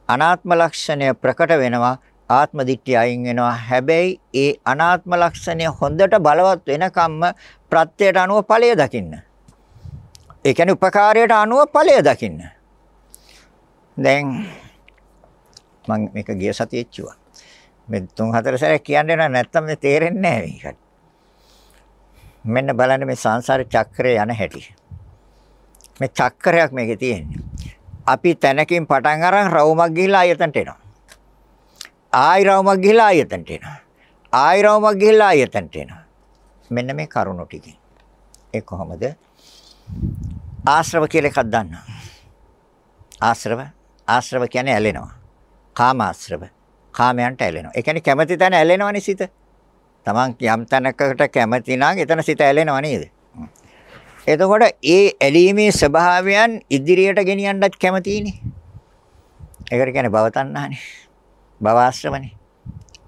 අනාත්ම ලක්ෂණය ප්‍රකට වෙනවා ආත්ම දිට්ඨිය අයින් වෙනවා. හැබැයි ඒ අනාත්ම ලක්ෂණය හොඳට බලවත් වෙනකම්ම ප්‍රත්‍යයට අනුව ඵලය දකින්න. ඒ කියන්නේ උපකාරයට අනුව ඵලය දකින්න. දැන් මම මේක ගිය සතියේ කිව්වා. මේ තුන් හතර සැරයක් කියන්න වෙනා නැත්තම් මේ තේරෙන්නේ නැහැ මේකට මෙන්න බලන්න මේ සංසාර චක්‍රය යන හැටි. මේ චක්‍රයක් මේකේ තියෙන්නේ. අපි තැනකින් පටන් අරන් රවුමක් ගිහිලා ආයතනට එනවා. ආයි රවුමක් ගිහිලා ආයතනට එනවා. ආයි රවුමක් ගිහිලා ආයතනට එනවා. මෙන්න මේ කරුණු ටිකෙන්. ඒ කොහොමද? ආශ්‍රව කියලා එකක් දන්නවා. ආශ්‍රව ආශ්‍රව කියන්නේ ඇලෙනවා. කාම ආශ්‍රව. කාමයන්ට ඇලෙනවා. ඒ කියන්නේ කැමති තැන ඇලෙනවනේ සිත. Taman යම් තැනකට කැමති නම් එතන සිත ඇලෙනව නේද? එතකොට ඒ ඇලීමේ ස්වභාවයන් ඉදිරියට ගෙනියන්නත් කැමතිනේ. ඒකට කියන්නේ භව තණ්හානේ. භව ආශ්‍රමනේ.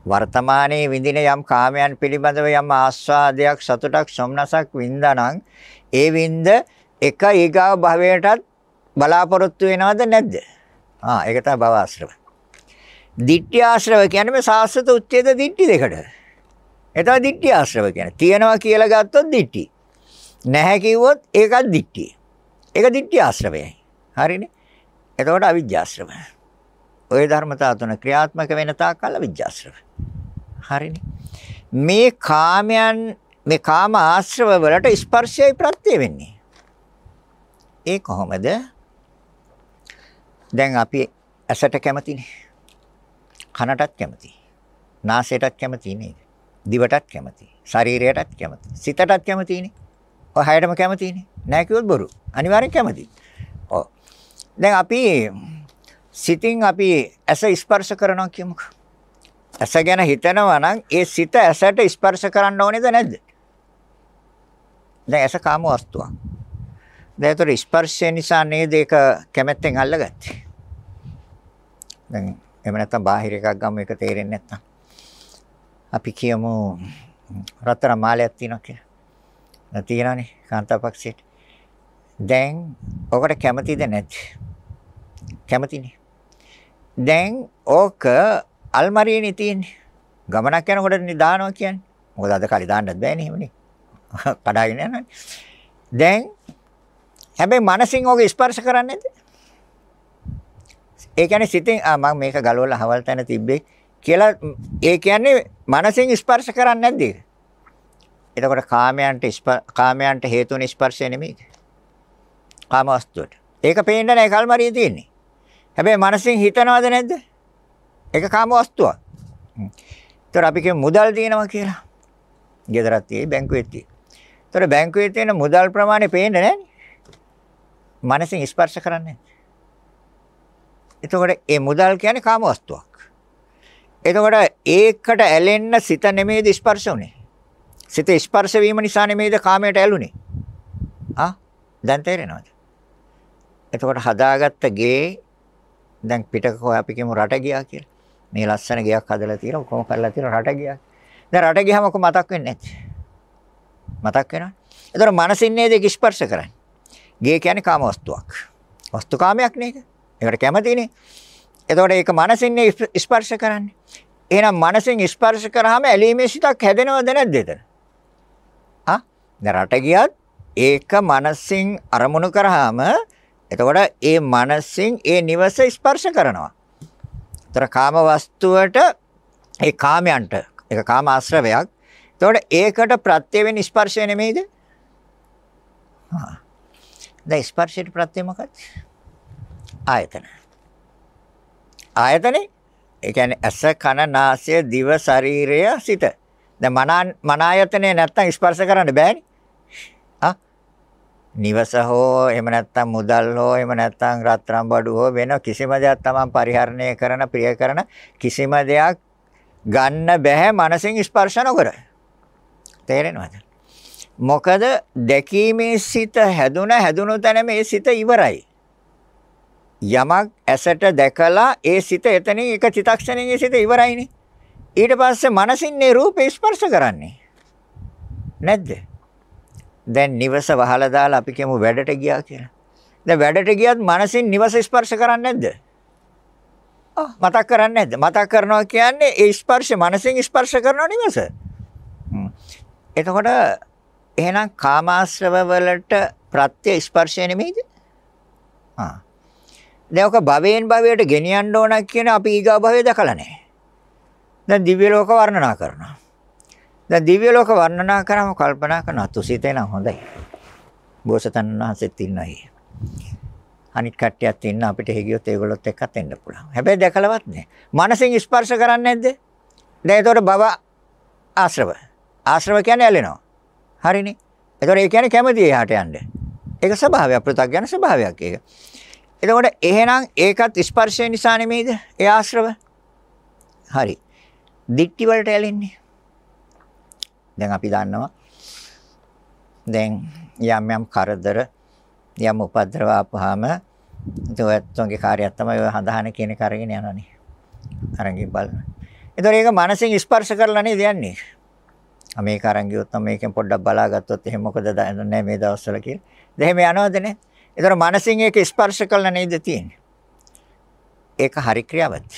වර්තමානයේ විඳින යම් කාමයන් පිළිබඳව යම් ආස්වාදයක් සතුටක් සොම්නසක් වින්දානම් ඒ වින්ද එක ඊගාව භවයටත් බලාපොරොත්තු වෙනවද නැද්ද? ආ ඒක තමයි භව ආශ්‍රව. දිට්ඨි ආශ්‍රව කියන්නේ මේ සාස්වත උච්ඡේද දිට්ඨි දෙකට. ඒ තමයි දිට්ඨි ආශ්‍රව කියන්නේ. තියනවා කියලා ගත්තොත් දිට්ඨි. නැහැ කිව්වොත් ඒකත් දික්තිය. ඒක දික්තිය ආශ්‍රවයයි. හරිනේ? එතකොට අවිජ්ජාශ්‍රව. ওই ධර්මතා තුන ක්‍රියාත්මක වෙන තාක්කල් අවිජ්ජාශ්‍රව. හරිනේ? මේ කාමයන් මේ කාම ආශ්‍රව වලට ස්පර්ශයයි ප්‍රත්‍ය වෙන්නේ. ඒ කොහොමද? දැන් අපි ඇසට කැමතිනේ. කනටත් කැමති. නාසයටත් කැමති නේද? දිවටත් කැමති. ශරීරයටත් කැමති. සිතටත් කැමතිනේ. ඔය හයටම කැමතිනේ. නෑ කිව්වොත් බොරු. අනිවාර්යෙන් කැමති. ඔව්. දැන් අපි සිතින් අපි ඇස ස්පර්ශ කරනවා කියමුකෝ. ඇස ගැන හිතනවා නම් ඒ සිත ඇසට ස්පර්ශ කරන්න ඕනේද නැද්ද? දැන් ඇස කාම වස්තුවක්. දැන් ඒතර ස්පර්ශය නිසා නේද ඒක කැමැත්තෙන් අල්ලගත්තේ. දැන් එහෙම නැත්නම් බාහිර එකක් ගමු ඒක තේරෙන්නේ නැත්නම්. අපි කියමු රත්තරන් මාලයක් තියෙනවා කියලා. තියෙනවනේ කාන්තාපක්ෂයට. දැන් ඔකට කැමතිද නැත්? කැමතිනේ. දැන් ඕක අල්මාරියේනේ තියෙන්නේ. ගමනක් යනකොට දානවා කියන්නේ. මොකද අද කාලේ දාන්නත් බෑනේ එහෙමනේ. කඩාගෙන යනවානේ. දැන් හැබැයි මනසින් ඕක ස්පර්ශ කරන්නේ නැද්ද? ඒ කියන්නේ සිතින් ආ මම මේක ගලවලා හවල් තැන තිබ්බේ කියලා ඒ කියන්නේ මනසින් ස්පර්ශ කරන්නේ නැද්ද ඒක? එතකොට කාමයන්ට කාමයන්ට හේතු වෙන ස්පර්ශය නෙමෙයිද? කාම වස්තුවට. ඒක පේන්න නැහැ කල්මරියේ තියෙන්නේ. හැබැයි මනසින් හිතනවද නැද්ද? ඒක කාම වස්තුවක්. ඒතර අපි කියමු මුදල් තියෙනවා කියලා. ගෙදරත් තියෙයි බැංකුවෙත් තියෙයි. ඒතර බැංකුවේ තියෙන මුදල් ප්‍රමාණය පේන්නේ නැන්නේ. මනසින් ස්පර්ශ කරන්නේ එතකොට ඒ මුදල් කියන්නේ කාම වස්තුවක්. එතකොට ඒකට ඇලෙන්න සිත නෙමෙයිද ස්පර්ශ උනේ? සිත ස්පර්ශ වීම නිසා නෙමෙයිද කාමයට ඇලුනේ? ආ දැන් තේරෙනවද? එතකොට හදාගත්ත ගේ දැන් පිටක අපි කියමු රට ගියා කියලා. මේ ලස්සන ගෙයක් හදලා තියෙනවා කොහොම කරලා තියෙනවා රට ගියා. දැන් රට ගියාම කොහොම මතක් වෙන්නේ නැති. මතක් වෙනවා. එතකොට මනසින් නේද ඒක ස්පර්ශ කරන්නේ. ගේ කියන්නේ කාම වස්තුවක්. වස්තු කාමයක් නේද? ඒකට කැමතිනේ. එතකොට ඒක මනසින් ස්පර්ශ කරන්නේ. එහෙනම් මනසින් ස්පර්ශ කරාම ඇලීමේ සිතක් හැදෙනවද නැද්ද එතන? දැන් රට ගියත් ඒක මනසින් අරමුණු කරාම එතකොට ඒ මනසින් ඒ නිවස ස්පර්ශ කරනවා. ඒතර කාම වස්තුවට ඒ කාමයන්ට ඒක කාම ආශ්‍රවයක්. එතකොට ඒකට ප්‍රත්‍ය වෙන ස්පර්ශය නෙමෙයිද? හා. දැන් ස්පර්ශයට ප්‍රත්‍ය මොකක්ද? ආයතන. ආයතනේ ඒ කියන්නේ ඇස කන නාසය දිව ශරීරය සිත. දැන් මන මන ආයතනේ නැත්තම් ස්පර්ශ කරන්න බෑනේ. නිවස හෝ එහෙම නැත්නම් මුදල් හෝ එහෙම නැත්නම් රත්තරන් බඩු හෝ වෙන කිසිම දෙයක් තමන් පරිහරණය කරන ප්‍රිය කරන කිසිම දෙයක් ගන්න බෑ මනසින් ස්පර්ශ නොකර. තේරෙනවද? මොකද දැකීමේ සිත හැදුන හැදුණු තැන මේ සිත ඉවරයි. යමක් ඇසට දැකලා ඒ සිත එතනින් එක චිතක්ෂණයෙන් ඒ සිත ඉවරයිනේ. ඊට පස්සේ මනසින් ඒ රූපේ ස්පර්ශ කරන්නේ. නැද්ද? දැන් නිවස වහලා දාලා අපි කියමු වැඩට ගියා කියලා. දැන් වැඩට ගියත් මනසින් නිවස ස්පර්ශ කරන්නේ නැද්ද? ආ මතක් කරන්නේ නැද්ද? මතක් කරනවා කියන්නේ ඒ ස්පර්ශ මනසින් ස්පර්ශ කරනව නිවස. එතකොට එහෙනම් කාමාශ්‍රව වලට ප්‍රත්‍ය ස්පර්ශය නෙමෙයිද? ආ. දැන් ඔක භවයෙන් භවයට ගෙනියන්න ඕන කියන අපි ඊගා භවය දැකලා නැහැ. දැන් දිව්‍ය ලෝක වර්ණනා කරනවා. දැන් දිව්‍ය ලෝක වර්ණනා කරාම කල්පනා කරනවා තුසිතේ නම් හොඳයි. බෝසතන් වහන්සේත් ඉන්නයි. අනිත් කට්ටියත් ඉන්න අපිට හේගියොත් ඒගොල්ලොත් එක්කත් එන්න පුළුවන්. හැබැයි දැකලවත් නැහැ. මනසෙන් ස්පර්ශ කරන්නේ නැද්ද? දැන් ඒතකොට භව ආශ්‍රව. ආශ්‍රව කියන්නේ ඇලෙනවා. හරිනේ. ඒතකොට ඒ කියන්නේ කැමති එහාට යන්න. ඒක ස්වභාවයක් පෘථග්ජන ස්වභාවයක් ඒක. එතකොට එහෙනම් ඒකත් ස්පර්ශය නිසා නෙමෙයිද? ඒ ආශ්‍රව. හරි. දික්ටි වලට ඇලෙන්නේ. දැන් අපි දන්නවා. දැන් යම් යම් කරදර යම් උපද්‍රව ආපුවාම ඒතොත්ගේ කාර්යයක් තමයි ඔය හඳහන කියන එක අරගෙන යනනේ. අරගෙන බලන්න. ඒතකොට ඒක මනසෙන් ස්පර්ශ කරලා නේද යන්නේ. මේක අරන් ගියොත් නම් මේකෙන් පොඩ්ඩක් බලාගත්තොත් එහෙම මොකද නැහැ මේ දවස්වල කියලා. දැන් එහෙම යනවද නේ? ඒතර මනසින් ඒක ස්පර්ශ කළා නේද තියෙන්නේ. ඒක හරි ක්‍රියාවක්.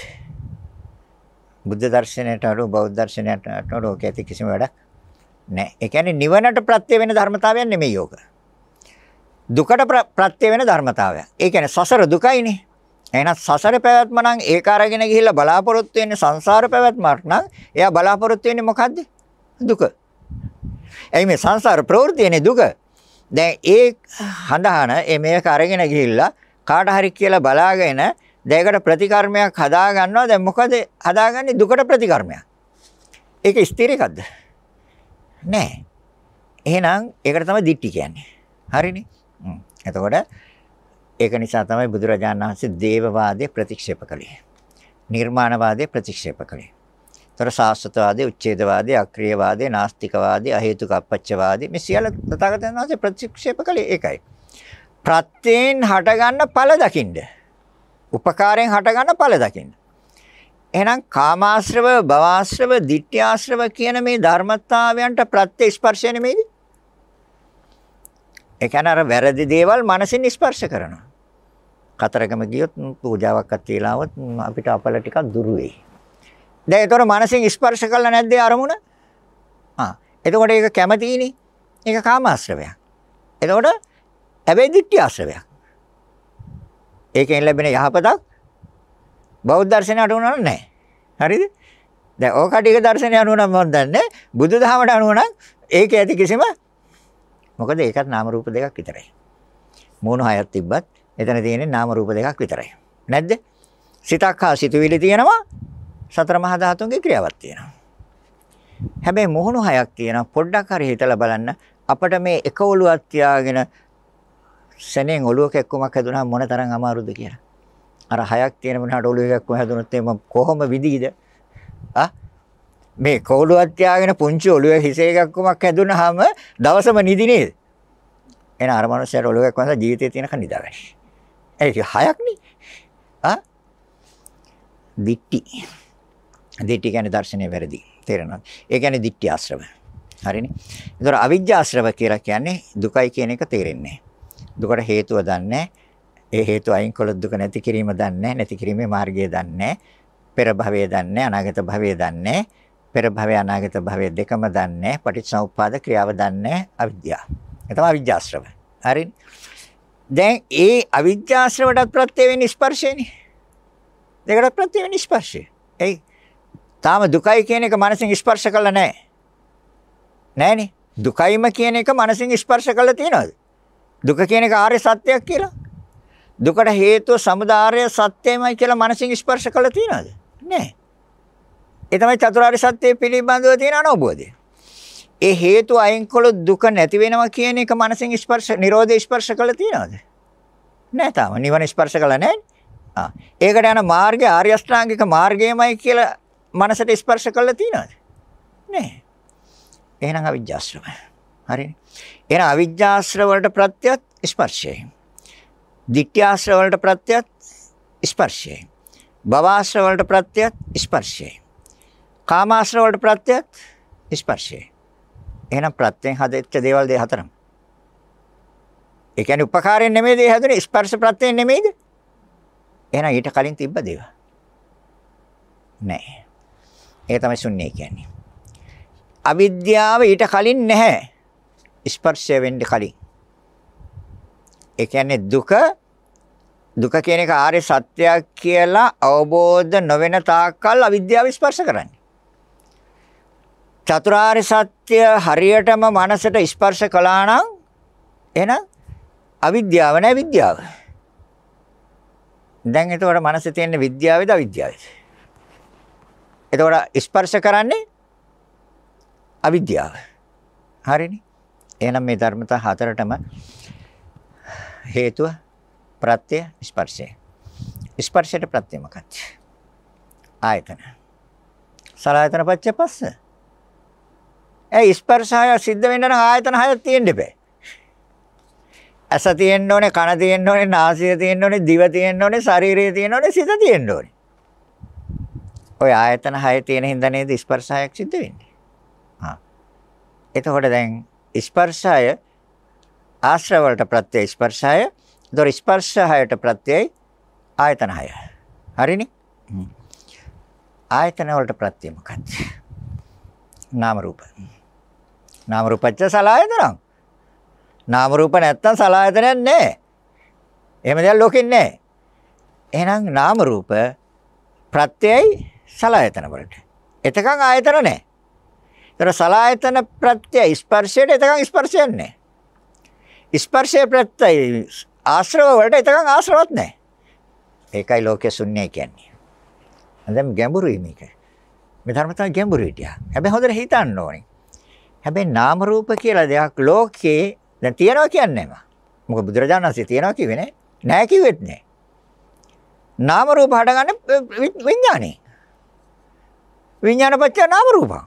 බුද්ධ දර්ශනයට අනුව බෞද්ධ දර්ශනයට අනුව ඔක ඇති කිසිම වැඩක් නැහැ. ඒ කියන්නේ නිවනට ප්‍රත්‍ය වෙන ධර්මතාවයක් නෙමෙයි යෝග. දුකට ප්‍රත්‍ය වෙන ධර්මතාවයක්. ඒ කියන්නේ සසර දුකයිනේ. එහෙනම් සසර පැවැත්ම නම් ඒක අරගෙන ගිහිල්ලා බලාපොරොත්තු වෙන්නේ සංසාර පැවැත්මක් නම් එයා බලාපොරොත්තු වෙන්නේ මොකද්ද? දුක. එයි මේ සංසාර ප්‍රවෘත්තියනේ දුක. දැන් ඒ හඳහන ඒ මේක අරගෙන ගිහිල්ලා කාට හරි කියලා බලාගෙන දෙයකට ප්‍රතිකර්මයක් හදා ගන්නවා. දැන් මොකද හදාගන්නේ දුකට ප්‍රතිකර්මයක්. ඒක ස්ථිර එකක්ද? නෑ. එහෙනම් ඒකට තමයි දික්ටි කියන්නේ. හරිනේ? හ්ම්. එතකොට ඒක නිසා තමයි බුදුරජාණන් වහන්සේ දේවවාදය ප්‍රතික්ෂේප කළේ. නිර්මාණවාදය ප්‍රතික්ෂේප කළේ. තර සාස්වතවාදී, උච්ඡේදවාදී, අක්‍රීයවාදී, නාස්තිකවාදී, අහේතුක අපච්චවාදී මේ සියල්ල තථාගතයන් වහන්සේ ප්‍රතික්ෂේප කළේ ඒකයි. ප්‍රත්‍යයෙන් හටගන්න ඵල දකින්න. උපකාරයෙන් හටගන්න ඵල දකින්න. එහෙනම් කාමාශ්‍රව, භවආශ්‍රව, ditthyaශ්‍රව කියන මේ ධර්මතාවයන්ට ප්‍රත්‍ය ස්පර්ශය නෙමෙයිද? ඒ කියන්නේ අර වැරදි දේවල් මනසින් ස්පර්ශ කරනවා. කතරගම ගියොත් පූජාවක් තියලා අපිට අපල ටිකක් දුරු වෙයි. දැන් ඒතොර මනසින් ස්පර්ශ කළා නැද්ද අරමුණ? ආ. එතකොට ඒක කැමතිනේ. ඒක කාමාශ්‍රවයක්. එතකොට හැබැයි ditthi ආශ්‍රවයක්. ඒකෙන් ලැබෙන යහපතක් බෞද්ධ දර්ශනයට උනන නැහැ. හරිද? දැන් ඕක ටික දර්ශනය අනුව නම් මම දන්නේ බුදුදහමට අනුව නම් ඒක ඇති කිසිම මොකද ඒකත් නාම රූප දෙකක් විතරයි. මූණ හයක් තිබ්බත් එතන තියෙන්නේ නාම රූප දෙකක් විතරයි. නැද්ද? සිතක් හා සිතුවිලි තියෙනවා සතර මහා ධාතුන්ගේ ක්‍රියාවක් තියෙනවා. හැබැයි මොහොන හයක් තියෙනවා. පොඩ්ඩක් හරි හිතලා බලන්න අපිට මේ එක ඔලුවක් තියාගෙන සෙනෙන් ඔලුවක එක්කමක් හැදුනහම මොන තරම් අමාරුද කියලා. අර හයක් තියෙන මොනහට ඔලුවක එක්කම හැදුනොත් එම කොහොම විදිහද? ආ මේ කෝලුවක් තියාගෙන පුංචි ඔලුවේ හිසේ එකක්කමක් හැදුනහම දවසම නිදි නේද? එන අර මනුස්සයාට ඔලුවක් වන්ද ජීවිතේ තියෙනකන් නිදාගන්න. ඒක හයක් නේ. ආ? දිට්ටි. දිට්ඨි කියන්නේ දර්ශනය වැරදි. තේරෙනවද? ඒ කියන්නේ දිට්ඨි ආශ්‍රව. හරිනේ. ඒතර අවිජ්ජා ආශ්‍රව කියලා කියන්නේ දුකයි කියන එක තේරෙන්නේ දුකට හේතුව දන්නේ ඒ හේතුව අයින් කළොත් දුක නැති කිරීම දන්නේ නැති කිරීමේ මාර්ගය දන්නේ පෙර භවයේ දන්නේ අනාගත භවයේ දන්නේ පෙර භවය අනාගත භවය දෙකම දන්නේ පටිච්චසමුප්පාද ක්‍රියාව දන්නේ අවිද්‍යාව. ඒ තමයි අවිජ්ජාශ්‍රව. හරිනේ. දැන් ඒ අවිජ්ජාශ්‍රවටත් ප්‍රත්‍ය වෙන්නේ ස්පර්ශයනේ. දෙකට ප්‍රත්‍ය වෙන්නේ ස්පර්ශය. එයි තාම දුකයි කියන එක මනසින් ස්පර්ශ කළා නැහැ. නැහනේ. දුකයිම කියන එක මනසින් ස්පර්ශ කළා තියනවද? දුක කියන එක ආර්ය සත්‍යයක් කියලා. දුකට හේතුව සමුදාය සත්‍යමයි කියලා මනසින් ස්පර්ශ කළා තියනවද? නැහැ. ඒ තමයි චතුරාර්ය සත්‍ය පිළිබඳව තියෙන අනවබෝධය. ඒ හේතු අයින් කළොත් දුක නැති වෙනවා කියන එක මනසින් ස්පර්ශ නිරෝධය ස්පර්ශ කළා තියනවද? නැහැ තාම. නිවන ස්පර්ශ කළා නැහැ. ආ. ඒකට යන මාර්ගය ආර්ය අෂ්ටාංගික මාර්ගයමයි කියලා මනසට ස්පර්ශ කළා තියනවද? නෑ. එහෙනම් අවිජ්ජාශ්‍රම. හරිනේ. එහෙනම් අවිජ්ජාශ්‍රව වලට ප්‍රත්‍යත් ස්පර්ශයයි. Ditthyaශ්‍රව වලට ප්‍රත්‍යත් ස්පර්ශයයි. භවආශ්‍රව වලට ප්‍රත්‍යත් ස්පර්ශයයි. කාමාශ්‍රව වලට ප්‍රත්‍යත් ස්පර්ශයයි. එහෙනම් ප්‍රත්‍යයෙන් හදෙච්ච දේවල් දෙය හතරම. ඒ කියන්නේ උපකාරයෙන් නෙමෙයිද ඒ හැදුනේ ස්පර්ශ ප්‍රත්‍යයෙන් නෙමෙයිද? එහෙනම් ඊට කලින් තිබ්බ දේව. නැහැ. ඒ තමයි ශුන්‍ය කියන්නේ. අවිද්‍යාව ඊට කලින් නැහැ. ස්පර්ශය වෙන්න කලින්. ඒ කියන්නේ දුක දුක කියන එක ආර්ය සත්‍යයක් කියලා අවබෝධ නොවන තාක්කල් අවිද්‍යාව ස්පර්ශ කරන්නේ. චතුරාර්ය සත්‍ය හරියටම මනසට ස්පර්ශ කළා නම් එහෙනම් අවිද්‍යාව නෑ විද්‍යාව. දැන් එතකොට මනසේ තියෙන විද්‍යාවේද අවිද්‍යාවේද? එතකොට ස්පර්ශ කරන්නේ අවිද්‍යාව. හරිනේ. එහෙනම් මේ ධර්මතා හතරටම හේතුව ප්‍රත්‍ය ස්පර්ශය. ස්පර්ශයට ප්‍රත්‍ය මොකක්ද? ආයතන. සලආයතන පච්ච පස්ස. ඒ ස්පර්ශය සිද්ධ වෙන්න නම් ආයතන හයක් තියෙන්න බෑ. ඇස තියෙන්න ඕනේ, කන තියෙන්න ඕනේ, නාසය තියෙන්න ඕනේ, දිව තියෙන්න ඕනේ, ශරීරය තියෙන්න ඕනේ, සිත තියෙන්න ඕනේ. ඔය ආයතන හය තියෙන හින්දා නේද ස්පර්ශයක් සිද්ධ වෙන්නේ. හා. එතකොට දැන් ස්පර්ශය ආශ්‍රව වලට ප්‍රත්‍ය ස්පර්ශය, දොර ස්පර්ශයයට ප්‍රත්‍යයි ආයතන හය. හරිනේ? ආයතන වලට ප්‍රත්‍ය මොකක්ද? නාම රූප. නාම රූපච්ච සලආයතනං. නාම රූප නැත්තම් සලආයතනයක් නැහැ. එහෙම දෙයක් ලෝකෙන්නේ නැහැ. එහෙනම් නාම රූප ප්‍රත්‍යයයි සලආයතන වලට. එතකන් ආයතන නැහැ. ඒතර සලආයතන ප්‍රත්‍ය ස්පර්ශයට එතකන් ස්පර්ශයක් නැහැ. ස්පර්ශයේ ප්‍රත්‍යය ආශ්‍රව වලට එතකන් ආශ්‍රවත් නැහැ. ඒකයි ලෝකයේ ශුන්‍යයි කියන්නේ. දැන් ගැඹුරුයි මේක. මේ ධර්මතාව ගැඹුරු හිටියා. හැබැයි හොඳට හිතන්න ඕනේ. හැබැයි නාම රූප කියලා දෙයක් ලෝකේ දැන් තියනවා කියන්නේ නැහැ. මොකද බුදුරජාණන් වහන්සේ තියනවා කිව්වේ නෑ. නෑ කිව්වෙත් නෑ. නාම රූප හටගන්නේ විඥානේ. විඥාන පත්‍ය නාම රූපං.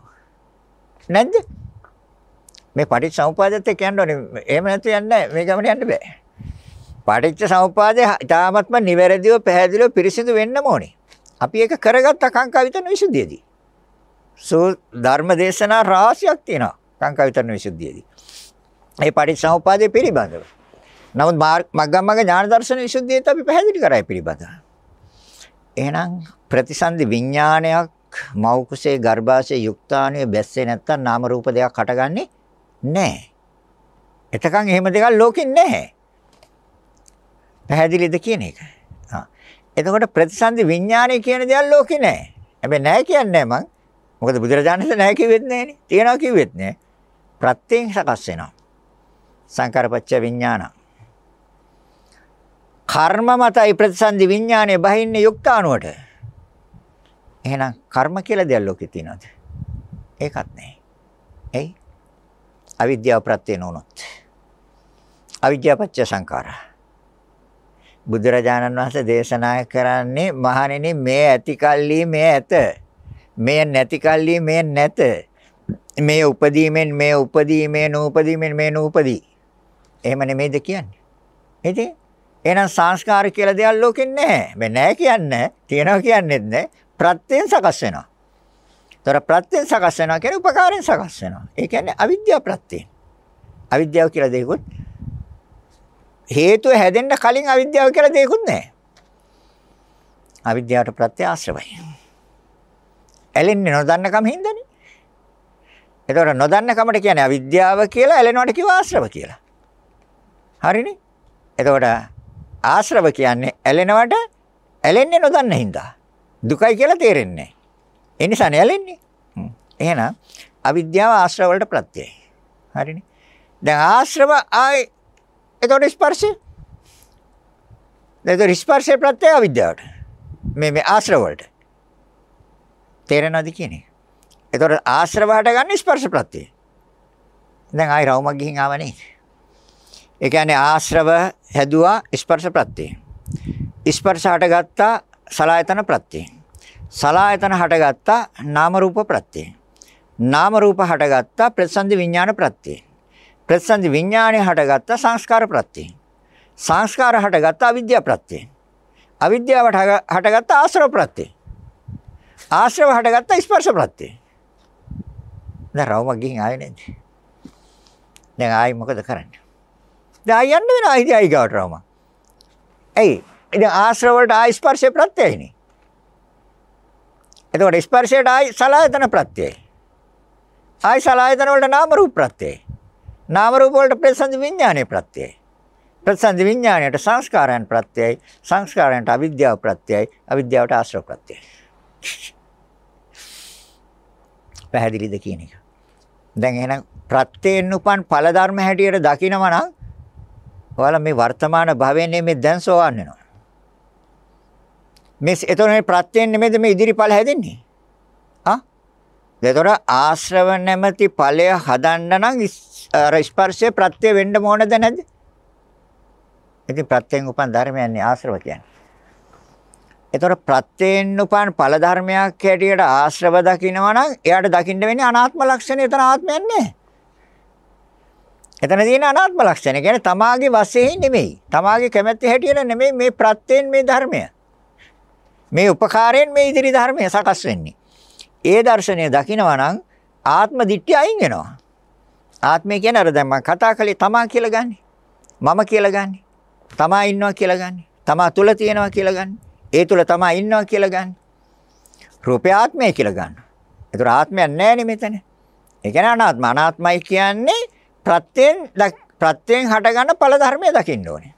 නැද්ද? මේ පටිච්චසමුපාදයට කියන්නේ එහෙම නැතු යන්නේ මේ ගමන යන්න බෑ. පටිච්චසමුපාදේ ඊටාත්ම නිවැරදිව පැහැදිලිව පිරිසිදු වෙන්න ඕනේ. අපි ඒක කරගත්ත කාංකා විතරන විසුද්ධියදී. සෝ ධර්ම දේශනා රාශියක් තියෙනවා කාංකා විතරන විසුද්ධියදී. ඒ පටිච්චසමුපාදයේ පිළිබඳව. නමුත් මග්ගමග්ග ඥාන දර්ශන විසුද්ධියත් අපි පැහැදිලි කරයි පිළිබඳව. එහෙනම් ප්‍රතිසන්දි විඥානයක් මව් කුසේ ගර්භාෂයේ යුක්තාණුවේ බැස්සේ නැත්තම් නාම රූප දෙයක් හටගන්නේ නැහැ. එතකන් එහෙම දෙකක් ලෝකෙන් නැහැ. පැහැදිලිද කියන එක? හා. එතකොට ප්‍රතිසන්දි විඥානය කියන දේවල් ලෝකේ නැහැ. හැබැයි නැහැ කියන්නේ මං. මොකද බුදුරජාණන් වහන්සේ නැහැ කිව්වෙත් නැහනේ. තියනවා කිව්වෙත් නැහැ. ප්‍රත්‍යයෙන් සකස් වෙනවා. සංකාරපච්ච විඥාන. කර්ම මතයි ප්‍රතිසන්දි විඥානේ බහින්නේ යුක්තාණුවට. එහෙනම් කර්ම කියලා දෙයක් ලෝකේ තියෙනවද? ඒකත් නැහැ. එයි අවිද්‍යාව ප්‍රත්‍ය නොනොත්. අවිද්‍යාපච්ච සංකාරා. බුදුරජාණන් වහන්සේ දේශනා කරන්නේ මහණෙනි මේ ඇති කල්ලි මේ ඇත. මේ නැති කල්ලි මේ නැත. මේ උපදීමෙන් මේ උපදීමේ නූපදීමෙන් මේ නූපදී. එහෙම නෙමෙයිද කියන්නේ? ඉතින් එහෙනම් සංස්කාර කියලා දෙයක් ලෝකෙන් නැහැ. මේ නැහැ කියන්නේ තියනවා කියන්නේත් නැහැ. ප්‍රත්‍යයෙන් සකස් වෙනවා. ତොර ප්‍රත්‍යයෙන් සකස් වෙනවා කියන්නේ උපකාරයෙන් සකස් වෙනවා. ඒ කියන්නේ අවිද්‍යාව ප්‍රත්‍යයෙන්. අවිද්‍යාව කියලා දෙයක්වත් හේතුව හැදෙන්න කලින් අවිද්‍යාව කියලා දෙයක්වත් නැහැ. අවිද්‍යාවට ප්‍රත්‍ය ආශ්‍රවයි. ඇලෙන්නේ නොදන්න කම හින්දානේ. එතකොට නොදන්න කමට කියන්නේ අවිද්‍යාව කියලා ඇලෙනවට කිව්ව ආශ්‍රව කියලා. හරිනේ? එතකොට ආශ්‍රව කියන්නේ ඇලෙනවට ඇලෙන්නේ නොදන්න හින්දා. දුකයි කියලා තේරෙන්නේ නැහැ. ඒ නිසා ඇලෙන්නේ. එහෙනම් අවිද්‍යාව ආශ්‍රව වලට ප්‍රත්‍යයයි. හරිනේ? දැන් ආශ්‍රව ආයි එතකොට ස්පර්ශය. එතකොට ස්පර්ශය ප්‍රත්‍යය අවිද්‍යාවට. මේ මේ ආශ්‍රව වලට. තේරෙනවද කියන්නේ? එතකොට ආශ්‍රව හටගන්නේ ස්පර්ශ ප්‍රත්‍යය. දැන් ආයි රවුමක් ගිහින් ආව නේද? ඒ කියන්නේ ආශ්‍රව හැදුවා ස්පර්ශ ප්‍රත්‍යය. ස්පර්ශ හටගත්තා සලායතන ප්‍රත්‍යය. සලායතන හටගත්තා නාම රූප ප්‍රත්‍යය. නාම රූප හටගත්තා ප්‍රසන්දි විඥාන ප්‍රත්‍යය. ප්‍රසන්දි විඥාණය හටගත්තා සංස්කාර ප්‍රත්‍යය. සංස්කාර හටගත්තා අවිද්‍යා ප්‍රත්‍යය. අවිද්‍යාව හටගත්තා ආශ්‍රව ප්‍රත්‍යය. ආශ්‍රව හටගත්තා ස්පර්ශ ප්‍රත්‍යය. දැන් රවුමක් ගිහින් ආවේ නේද? දැන් ආයි මොකද කරන්නේ? දැන් යන්න වෙනවා ඉතින් ආයි ගාවට රවම. එයි ඉතින් ආශ්‍රව වලට ආයි ස්පර්ශය ප්‍රත්‍යයනේ. එතකොට ස්පර්ශයට ආයි සලආයතන ප්‍රත්‍යයයි. ආයි සලආයතන වලට නාම රූප ප්‍රත්‍යයයි. නාම රූප වලට ප්‍රසන්න විඥානයේ ප්‍රත්‍යයයි. ප්‍රසන්න විඥාණයට සංස්කාරයන් ප්‍රත්‍යයයි. සංස්කාරයන්ට අවිද්‍යාව ප්‍රත්‍යයයි. අවිද්‍යාවට ආශ්‍රව ප්‍රත්‍යයයි. පැහැදිලිද කියන එක. දැන් එහෙනම් ප්‍රත්‍යයෙන් උපන් ඵල ධර්ම හැටියට දකිනවා නම් ඔයාලා මේ වර්තමාන භවයෙන් මේ දැන් සෝවන් වෙනවා. මේ එතකොට මේ ප්‍රත්‍යයෙන් නෙමෙයිද මේ ඉදිරි ඵල හැදෙන්නේ? ආ? ඒතොර ආශ්‍රව නැමැති ඵලය හදන්න නම් අර ස්පර්ශයේ ප්‍රත්‍ය වෙන්න ඕනද නැද්ද? ඉතින් ප්‍රත්‍යයෙන් උපන් ධර්මයන්නේ ආශ්‍රව කියන්නේ. ඒතොර ප්‍රත්‍යයෙන් උපන් ඵල ධර්මයක් හැටියට ආශ්‍රව දකිනවා නම් එයාට දකින්න වෙන්නේ අනාත්ම ලක්ෂණය එතන ආත්මයක් නැහැ. එතන තියෙන අනාත්ම ලක්ෂණය කියන්නේ තමාගේ වශයෙන් නෙමෙයි. තමාගේ කැමැත්ත හැටියට නෙමෙයි මේ ප්‍රත්‍යයෙන් මේ ධර්මය. මේ උපකාරයෙන් මේ ඉදිරි ධර්මය සකස් වෙන්නේ. ඒ දර්ශනය දකිනවා නම් ආත්ම දිට්ඨිය අයින් වෙනවා. ආත්මය කියන්නේ අර දැන් මම කතා කළේ තමා කියලා ගන්නෙ. මම කියලා ගන්නෙ. තමා ඉන්නවා කියලා ගන්නෙ. තමා තුල තියෙනවා කියලා ගන්නෙ. ඒ තුල තමා ඉන්නවා කියලා ගන්නෙ. රූපය ආත්මය කියලා ගන්න. ඒතර ආත්මයක් නැහැ නේ මෙතන. ඒ කියන්නේ අනාත්ම. අනාත්මයි කියන්නේ ප්‍රත්‍යයෙන් ප්‍රත්‍යයෙන් හටගන්න ඵල ධර්මය දකින්න ඕනේ.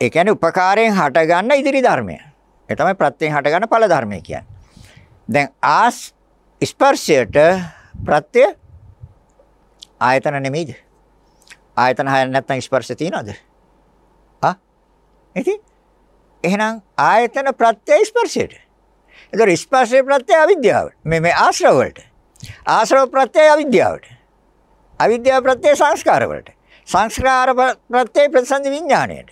ඒ කියන්නේ උපකාරයෙන් හටගන්න ඉදිරි ධර්මය. ඒ තමයි ප්‍රත්‍යයෙන් හටගන්න ඵල ධර්මය කියන්නේ. දැන් ආස් ස්පර්ශයට ප්‍රත්‍ය ආයතන නෙමෙයිද? ආයතන හය නැත්නම් ස්පර්ශ තියනවද? ආ? ඉතින් එහෙනම් ආයතන ප්‍රත්‍ය ස්පර්ශයට. ඒතර ස්පර්ශේ ප්‍රත්‍ය අවිද්‍යාවට. මේ මේ ආශ්‍රව වලට. ආශ්‍රව ප්‍රත්‍ය අවිද්‍යාවට. අවිද්‍යාව ප්‍රත්‍ය සංස්කාර වලට. සංස්කාර ප්‍රත්‍ය ප්‍රතිසන්දි විඥාණයට.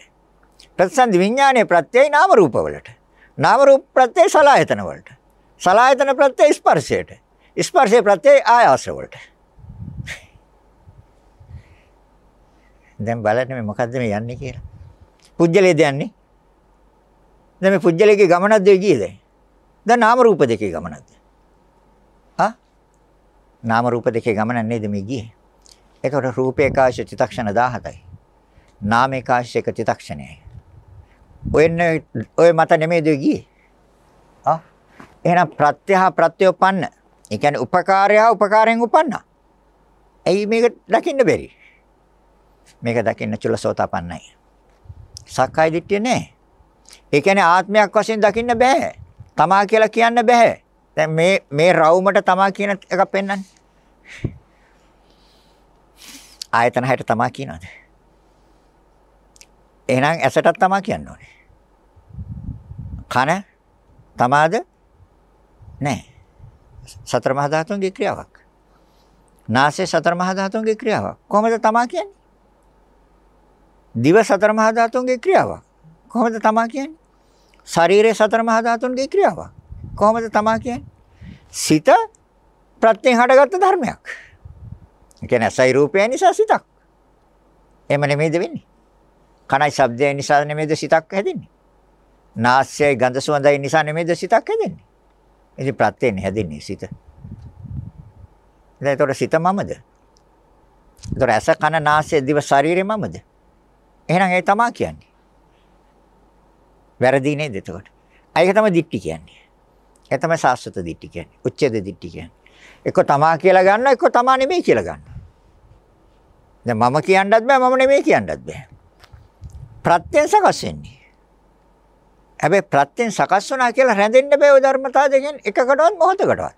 ප්‍රතිසන්දි විඥානයේ ප්‍රත්‍යයි නාම රූප වලට. නාම රූප ප්‍රත්‍ය සලආයතන වලට. සලආයතන ප්‍රත්‍ය ස්පර්ශයට. ස්පර්ශයේ ප්‍රත්‍ය ආයාස වලට. දැන් බලන්න මේ මොකද්ද මේ යන්නේ කියලා. පුජ්‍යලේද යන්නේ? දැන් මේ පුජ්‍යලේගේ ගමනක්ද ගියේ දැන්? දැන් නාම රූප දෙකේ ගමනක්ද? ආ? නාම රූප දෙකේ ගමන නේද මේ ගියේ? ඒකට රූපේ කාශ චිතක්ෂණ 17යි. නාමේ කාශ එක චිතක්ෂණයයි. ඔයන්නේ ඔය මත නෙමෙයිද ගියේ? ආ? එහෙනම් ප්‍රත්‍යහ ප්‍රත්‍යෝපන්න. ඒ කියන්නේ උපකාරය උපකාරයෙන් උපන්නා. ඇයි මේක දකින්න බැරි? මේක දකින්න චුල්ලසෝතපන්නයි. සක්කාය දිට්ඨිය නෑ. ඒ කියන්නේ ආත්මයක් වශයෙන් දකින්න බෑ. තමා කියලා කියන්න බෑ. දැන් මේ මේ රවුමට තමා කියන එක පෙන්වන්නේ. ආයතන හැට තමා කියනවාද? එහෙනම් ඇසටත් තමා කියන්න ඕනේ. කන තමාද? නෑ. සතර මහා ධාතුන්ගේ ක්‍රියාවක්. නාසය සතර මහා ධාතුන්ගේ ක්‍රියාවක්. කොහොමද තමා කියන්නේ? දිව සතර මහා ධාතුන්ගේ ක්‍රියාවක්. කොහොමද තමා කියන්නේ? ශරීරය සතර මහා ධාතුන්ගේ ක්‍රියාවක්. කොහොමද තමා කියන්නේ? සිත ප්‍රත්‍යයෙන් හටගත්තු ධර්මයක්. ඒ කියන්නේ ඇසයි රූපය නිසා සිතක්. එහෙම නෙමෙයිද වෙන්නේ? කනයි ශබ්දය නිසා නෙමෙයිද සිතක් හැදෙන්නේ? නාසයයි ගඳ සුවඳයි නිසා නෙමෙයිද සිතක් හැදෙන්නේ? ඉතින් ප්‍රත්‍යයෙන් හැදෙන්නේ සිත. දැන් ඒතකොට සිත මමද? ඒතකොට ඇස කන නාසය දිව ශරීරය මමද? එහෙනම් ඒ තමා කියන්නේ. වැරදි නේද එතකොට? ඒක තමයි දික්ටි කියන්නේ. ඒ තමයි සාස්වත දික්ටි කියන්නේ. උච්ඡේද දික්ටි කියන්නේ. එක්ක තමා කියලා ගන්නවා එක්ක තමා නෙමෙයි කියලා ගන්නවා. දැන් මම කියන්නත් බෑ මම නෙමෙයි කියන්නත් බෑ. ප්‍රත්‍යයෙන් සකස් වෙන්නේ. හැබැයි ප්‍රත්‍යයෙන් සකස් වුණා කියලා රැඳෙන්න බෑ ওই ධර්මතාව දෙකෙන් එකකටවත් මොහොතකටවත්.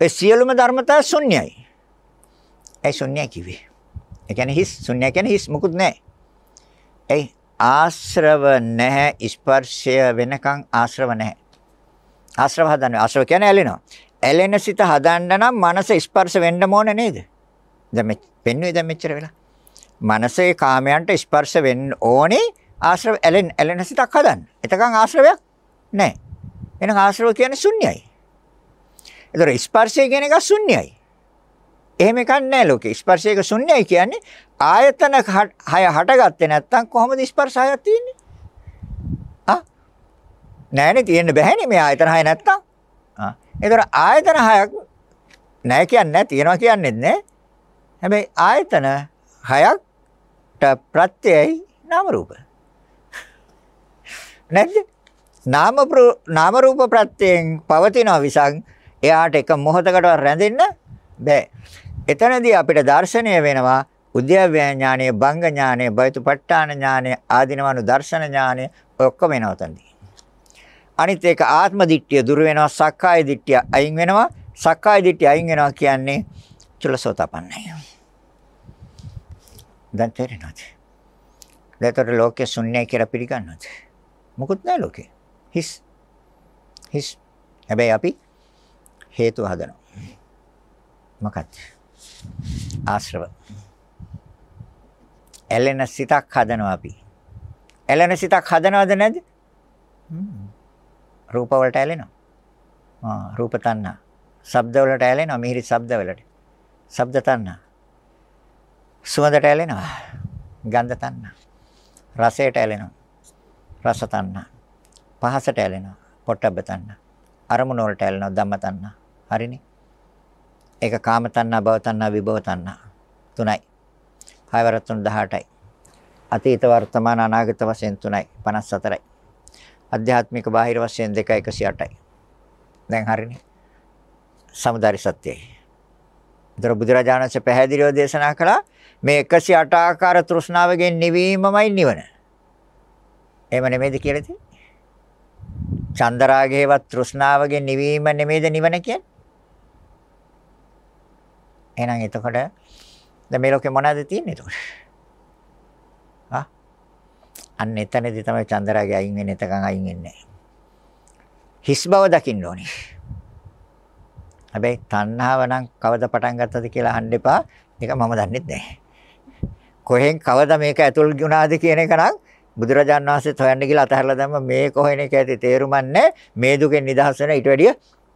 ඒ සියලුම ධර්මතා ශුන්‍යයි. ඒ ශුන්‍යයි කිව්වේ. ඒ කියන්නේ හිස් ශුන්‍ය කියන්නේ හිස් මුකුත් නැහැ. ඒ ආශ්‍රව නැහැ ස්පර්ශය වෙනකන් ආශ්‍රව නැහැ. ආශ්‍රව හදන්නේ ආශ්‍රව කියන්නේ ඇලෙනවා. ඇලෙන සිත හදන්න නම් මනස ස්පර්ශ වෙන්න ඕන නේද? දැන් මේ පෙන්වුවේ දැන් මෙච්චර වෙලා. මනසේ කාමයන්ට ස්පර්ශ වෙන්න ඕනේ ආශ්‍රව ඇලෙන ඇලෙන සිතක් හදන්න. එතකන් ආශ්‍රවයක් නැහැ. එහෙනම් ආශ්‍රව කියන්නේ ශුන්‍යයි. ඒතර ස්පර්ශය කියන එක ශුන්‍යයි. එහෙම එකක් නැහැ ලෝකේ. ස්පර්ශයක ශුන්‍යයි කියන්නේ ආයතන හය හටගත්තේ නැත්නම් කොහොමද ස්පර්ශ හයක් තියෙන්නේ? ආ නෑනේ තියෙන්න බෑනේ මේ ආයතන හය නැත්නම්. ආ ඒතර ආයතන හයක් නැහැ කියන්නේ නැහැ තියනවා කියන්නේත් නෑ. හැබැයි ආයතන හයක් ප්‍රත්‍යයයි නාම රූප. නැද්ද? නාම නාම රූප ප්‍රත්‍යයෙන් පවතිනවා විසක් එයාට එක මොහොතකට රැඳෙන්න බෑ. එතනදී අපිට දර්ශනය වෙනවා උද්‍යව්‍ය ඥානය, භංග ඥානය, බයතුපට්ඨාන ඥානය, ආධිනවනු දර්ශන ඥානය ඔක්කොම එනවා තන්දී. අනිත් ඒක ආත්ම දිට්ඨිය දුර වෙනවා, සක්කාය දිට්ඨිය අයින් වෙනවා. සක්කාය දිට්ඨිය අයින් වෙනවා කියන්නේ චුලසෝතපන්නයි. දැන් තේරෙනවද? දැතර ලෝකේ ශුන්‍යයි කියලා පිළිගන්නවද? මොකුත් නැහැ ලෝකේ. හිස්. හිස්. හැබැයි අපි හේතු හදනවා. මොකක්ද? ආශ්‍රව. ඇලෙන සිතක් හදනවා අපි. ඇලෙන සිතක් හදනවද නැද්ද? රූප වලට ඇලෙනවා. ආ රූප තණ්හා. ශබ්ද වලට ඇලෙනවා මිහිරි ශබ්ද වලට. ශබ්ද තණ්හා. සුවඳට ඇලෙනවා. ගන්ධ තණ්හා. රසයට ඇලෙනවා. රස තණ්හා. පහසට ඇලෙනවා. පොට්ටබ්බ තණ්හා. අරමුණ වලට ඇලෙනවා ධම්ම තණ්හා. හරිනේ. ඒක කාම තණ්හා, භව තණ්හා, විභව තණ්හා. තුනයි. හයවර තුන 18යි. අතීත වර්තමාන අනාගත වශයෙන් තුනයි 54යි. අධ්‍යාත්මික බාහිර වශයෙන් 2 108යි. දැන් හරිනේ. සමුදාරි සත්‍යයි. දර බුදුරජාණන් වහන්සේ පැහැදිලිව දේශනා කළා මේ 108 ආකාර තෘෂ්ණාවගෙන් නිවීමමයි නිවන. එහෙම නෙමෙයිද කියලා තියෙන්නේ? චන්දරාගේවත් තෘෂ්ණාවගෙන් නිවීම නෙමෙයිද නිවන කියන්නේ? එහෙනම් එතකොට දැන් මේ ලෝකේ මොනවද තියෙන්නේ එතකොට? ආ අන්න එතනදී තමයි චන්දරාගේ අයින් වෙන්නේ එතකන් අයින් වෙන්නේ හිස් බව දකින්න ඕනේ. හැබැයි තණ්හාව නම් කවද පටන් ගත්තද කියලා අහන්න එපා. ඒක මම දන්නෙත් නැහැ. කොහෙන් කවද මේක ඇතුල් වුණාද කියන එක නම් බුදුරජාණන් වහන්සේත් හොයන්න ගිහලා අතහැරලා දැම්ම මේ කොහෙන එක ඇති තේරුමක් නැහැ. මේ දුකෙන් නිදහස් වෙන ඊට වැඩිය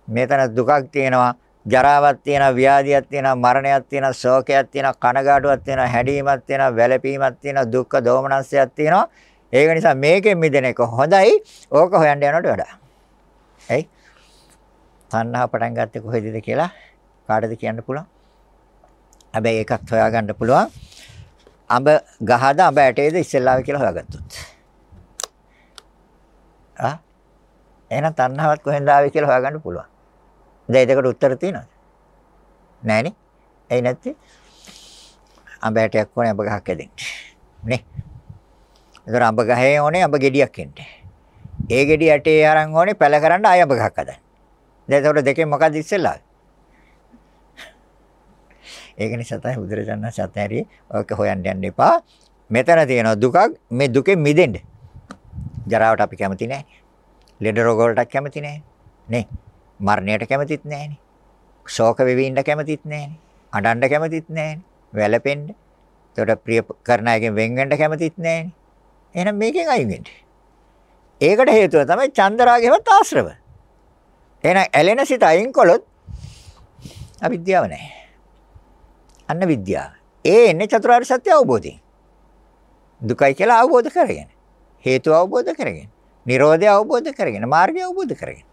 මේතන දුකක් තියෙනවා. ජරාවක් තියෙනවා, ව්‍යාධියක් තියෙනවා, මරණයක් තියෙනවා, ශෝකයක් තියෙනවා, කනගාටුවක් තියෙනවා, හැඬීමක් තියෙනවා, වැළපීමක් තියෙනවා, දුක්ඛ දෝමනස්යක් තියෙනවා. ඒක නිසා මේකෙන් මිදෙන එක හොඳයි. ඕක හොයන්න යනවට වඩා. එයි. තණ්හා පටන් ගත්තේ කොහෙදද කියලා කාටද කියන්න පුළුවන්? හැබැයි ඒකත් හොයාගන්න පුළුවන්. අඹ ගහද අඹ ඇටේද ඉස්සෙල්ලාව කියලා හොයාගත්තොත්. ආ එහෙනම් තණ්හාවත් කොහෙන්ද ආවේ කියලා හොයාගන්න පුළුවන්. දැන් ඒකට උත්තර තියෙනවද? නෑනේ. ඇයි නැත්තේ? අඹ ඇටයක් ඕනේ අඹ ගහක් ඇදෙන්න. නේ? ඒතර අඹ ගහේ ඕනේ අඹ ගෙඩියක් එන්න. ඒ ගෙඩිය ඇටේ අරන් ඕනේ පැල කරන්න ආය අඹ ගහක් හදන්න. දැන් ඒතකොට දෙකෙන් මොකක්ද ඉස්සෙල්ලා? ඒක නිසා තමයි බුදුරජාණන් සත්‍යහැරි ඔක හොයන්න යන්න එපා. මෙතන තියෙන දුකක් මේ දුකෙන් මිදෙන්න. ජරාවට අපි කැමති නැහැ. ලෙඩ රෝග වලට කැමති නැහැ. නේ? මරණයට කැමතිත් නැහැනේ. ශෝක වෙවි ඉන්න කැමතිත් නැහැනේ. අඬන්න කැමතිත් නැහැනේ. වැළපෙන්න. ඒකට ප්‍රිය කරන අයගෙන් වෙන් වෙන්න කැමතිත් නැහැනේ. එහෙනම් මේකෙන් අයින් වෙන්න. ඒකට හේතුව තමයි චන්දරාගේවත් ආශ්‍රව. එහෙනම් ඇලෙන සිත අයින් කළොත් අවිද්‍යාව නැහැ. අන්න විද්‍යාව. ඒ එන්නේ චතුරාර්ය සත්‍ය අවබෝධයෙන්. දුකයි කියලා අවබෝධ කරගෙන. හේතු අවබෝධ කරගෙන. නිරෝධය අවබෝධ කරගෙන. මාර්ගය අවබෝධ කරගෙන.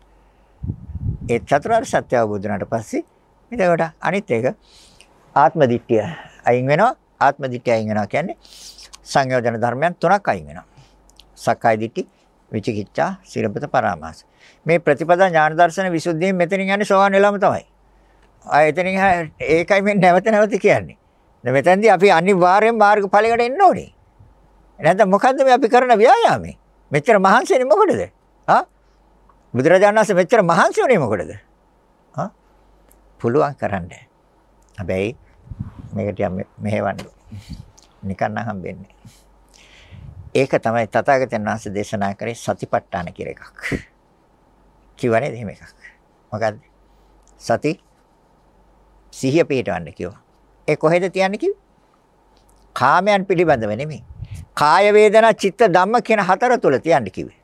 ඒ චතුරාර්ය සත්‍ය අවබෝධ වුණාට පස්සේ එතකොට අනිත් එක ආත්ම දිට්ඨිය අයින් වෙනවා ආත්ම දිට්ඨිය අයින් වෙනවා කියන්නේ සංයෝජන ධර්මයන් තුනක් අයින් වෙනවා සක්කාය දිට්ඨි විචිකිච්ඡා සිරපත පරාමාස මේ ප්‍රතිපදා ඥාන දර්ශන විසුද්ධියෙන් මෙතනින් යන්නේ සෝවාන් වෙලාම තමයි ආ එතනින් ඒකයි මේ නැවත නැවත කියන්නේ දැන් මෙතෙන්දී අපි අනිවාර්යෙන් මාර්ගඵලයකට එන්න ඕනේ නැත්නම් මොකද්ද මේ අපි කරන ව්‍යායාමේ මෙච්චර මහන්සියනේ මොකටද ආ බුදුරජාණන් වහන්සේ මෙච්චර මහන්සි වුණේ මොකටද? හා? පුළුවන් කරන්න. හැබැයි මේකට මෙහෙවන්න. නිකන් නම් හම්බෙන්නේ. ඒක තමයි තථාගතයන් වහන්සේ දේශනා කරේ සතිපට්ඨාන කියලා එකක්. කිව්වනේ එහෙම එකක්. මොකද්ද? සති සිහිය පිහිටවන්න කිව්වා. ඒ කොහෙද තියන්නේ කිව්වේ? කාමයන් පිළිබඳව නෙමෙයි. කාය වේදනා චිත්ත ධම්ම කියන හතර තුල තියන්න කිව්වේ.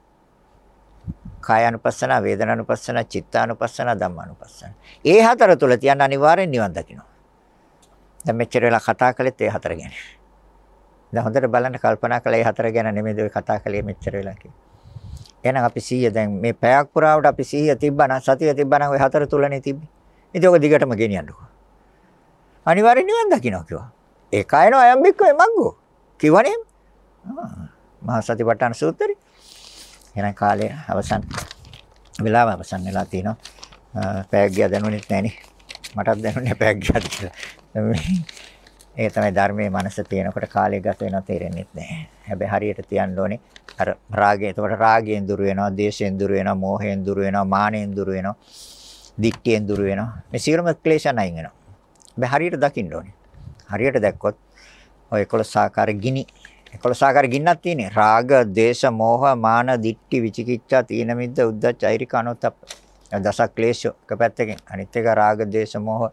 කායानुපස්සන, වේදනානුපස්සන, චිත්තානුපස්සන, ධම්මානුපස්සන. ඒ හතර තුල තියන්න අනිවාර්යෙන් නිවන් දකින්නවා. දැන් මෙච්චර වෙලා කතා කළෙත් ඒ හතර ගැන. දැන් හොඳට බලන්න කල්පනා කළා ඒ හතර ගැන නෙමෙයි ඔය කතා කළේ මෙච්චර වෙලා කිව්වේ. එහෙනම් අපි 100 දැන් මේ පැයක් පුරාවට අපි 100 තිබ්බනම් සතිය තිබ්බනම් ওই හතර තුලනේ තිබ්බේ. ඉතින් ඔක දිගටම ගෙනියන්නකෝ. අනිවාර්යෙන් නිවන් දකින්න කිව්වා. ඒ කායන අයම් බික්කේ මග්ගෝ. කිව්වනේ. මහා සතිපට්ඨාන සූත්‍රය. එහෙනම් කාලය අවසන් වෙලාව අවසන් වෙලා තිනවා. පැයක් ගියා දැනුනේත් නැහනේ. මටත් දැනුනේ පැයක් ගියාද කියලා. ඒ තමයි ධර්මයේ මනස තියෙනකොට කාලය ගත වෙනවා තේරෙන්නේ නැහැ. හැබැයි හරියට තියන්න ඕනේ. අර රාගය. එතකොට රාගයෙන් දුර වෙනවා, දේශයෙන් දුර වෙනවා, මෝහයෙන් දුර වෙනවා, මානෙන් දුර වෙනවා, දික්තියෙන් දුර වෙනවා. මේ සියලුම ක්ලේශයන් අයින් වෙනවා. හැබැයි හරියට දකින්න ඕනේ. හරියට දැක්කොත් ඔය 11 ආකාර ගිනි 11 ආකාර ගින්නක් තියෙන්නේ. රාග, දේශ, මෝහ, මාන, දික්ටි, විචිකිච්ඡා, තීන මිද්ද, උද්ධච්ච, අයිරික, අනුතප්ප. දස ක්ලේශ එක පැත්තකින්. අනිත් එක රාග, දේශ, මෝහ.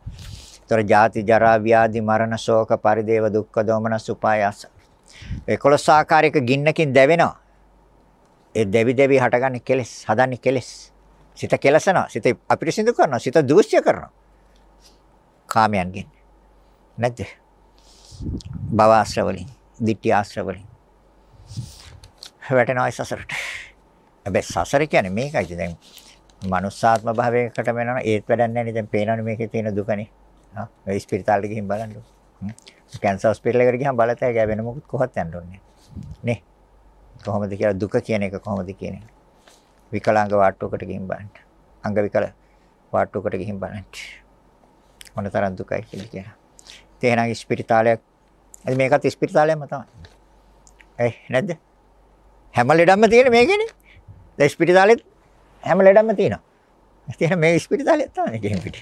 ତොර ජාති, ජරා, ව්‍යාධි, මරණ, ශෝක, පරිදේව, දුක්ඛ, දෝමන, සුපායාස. 11 ආකාරයක ගින්නකින් දැවෙනවා. ඒ දෙවි දෙවි හටගන්නේ කෙලස්, හදන්නේ කෙලස්. සිත කෙලසනවා, සිත අපිරිසිදු කරනවා, සිත දූෂ්‍ය කරනවා. කාමයන්ගෙන්. නැද්ද? භව ආශ්‍රව වලින්, ditthi ආශ්‍රව වලින්. වැටෙනවා සසරට. හැබැයි සසර කියන්නේ මේකයි දැන් මනුස්සාත්ම භාවයකට වෙනවා ඒත් වැඩක් නැහැ නේ දැන් පේනවනේ මේකේ තියෙන දුකනේ. හා ඒ ස්පිරිතාලෙට ගිහින් බලන්න. කැන්සර් හොස්පිටල් එකට ගියාම බලතැයි ගෑ වෙන මොකුත් කොහොත් යන්න ඕනේ. නේ. කොහොමද කියලා දුක කියන එක කොහොමද කියන එක. විකලාංග වාට්ටුවකට ගිහින් බලන්න. අංග විකල වාට්ටුවකට ගිහින් බලන්න. මොන තරම් දුකයි කියලා කියනවා. තේරෙනා ස්පිරිතාලයක්. එද මේකත් ස්පිරිතාලයක්ම තමයි. ඒ නැද්ද? හැම ලෙඩක්ම තියෙන මේකනේ. දැන් ස්පිරිතාලෙත් හැම ලෙඩක්ම තියෙනවා. තියෙන මේ ස්පිරිතාලයක් තමයි ගෙන් පිට.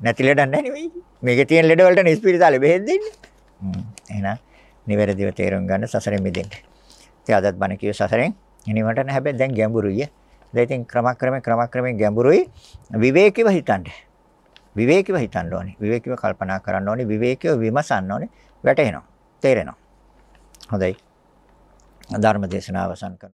නැති ලෙඩක් නැහැ නෙවෙයි. මේකේ තියෙන ලෙඩ වලට ස්පිරිතාලේ බෙහෙත් දෙන්නේ. හ්ම්. එහෙනම් නිවැරදිව තේරුම් ගන්න සසරෙන් මිදෙන්න. ඉතින් අදත් බණ කිව්ව සසරෙන් එනිවට නෑ හැබැයි දැන් ගැඹුරුයි. දැන් ඉතින් ක්‍රමක්‍රමයෙන් ක්‍රමක්‍රමයෙන් ගැඹුරුයි විවේකීව හිතන්න. විවේකීව හිතන්න ඕනේ. විවේකීව කල්පනා කරන්න ඕනේ. විවේකීව විමසන්න ඕනේ. වැටහෙනවා. තේරෙනවා. හොඳයි. ධර්ම දේශනාව අවසන් කරනවා.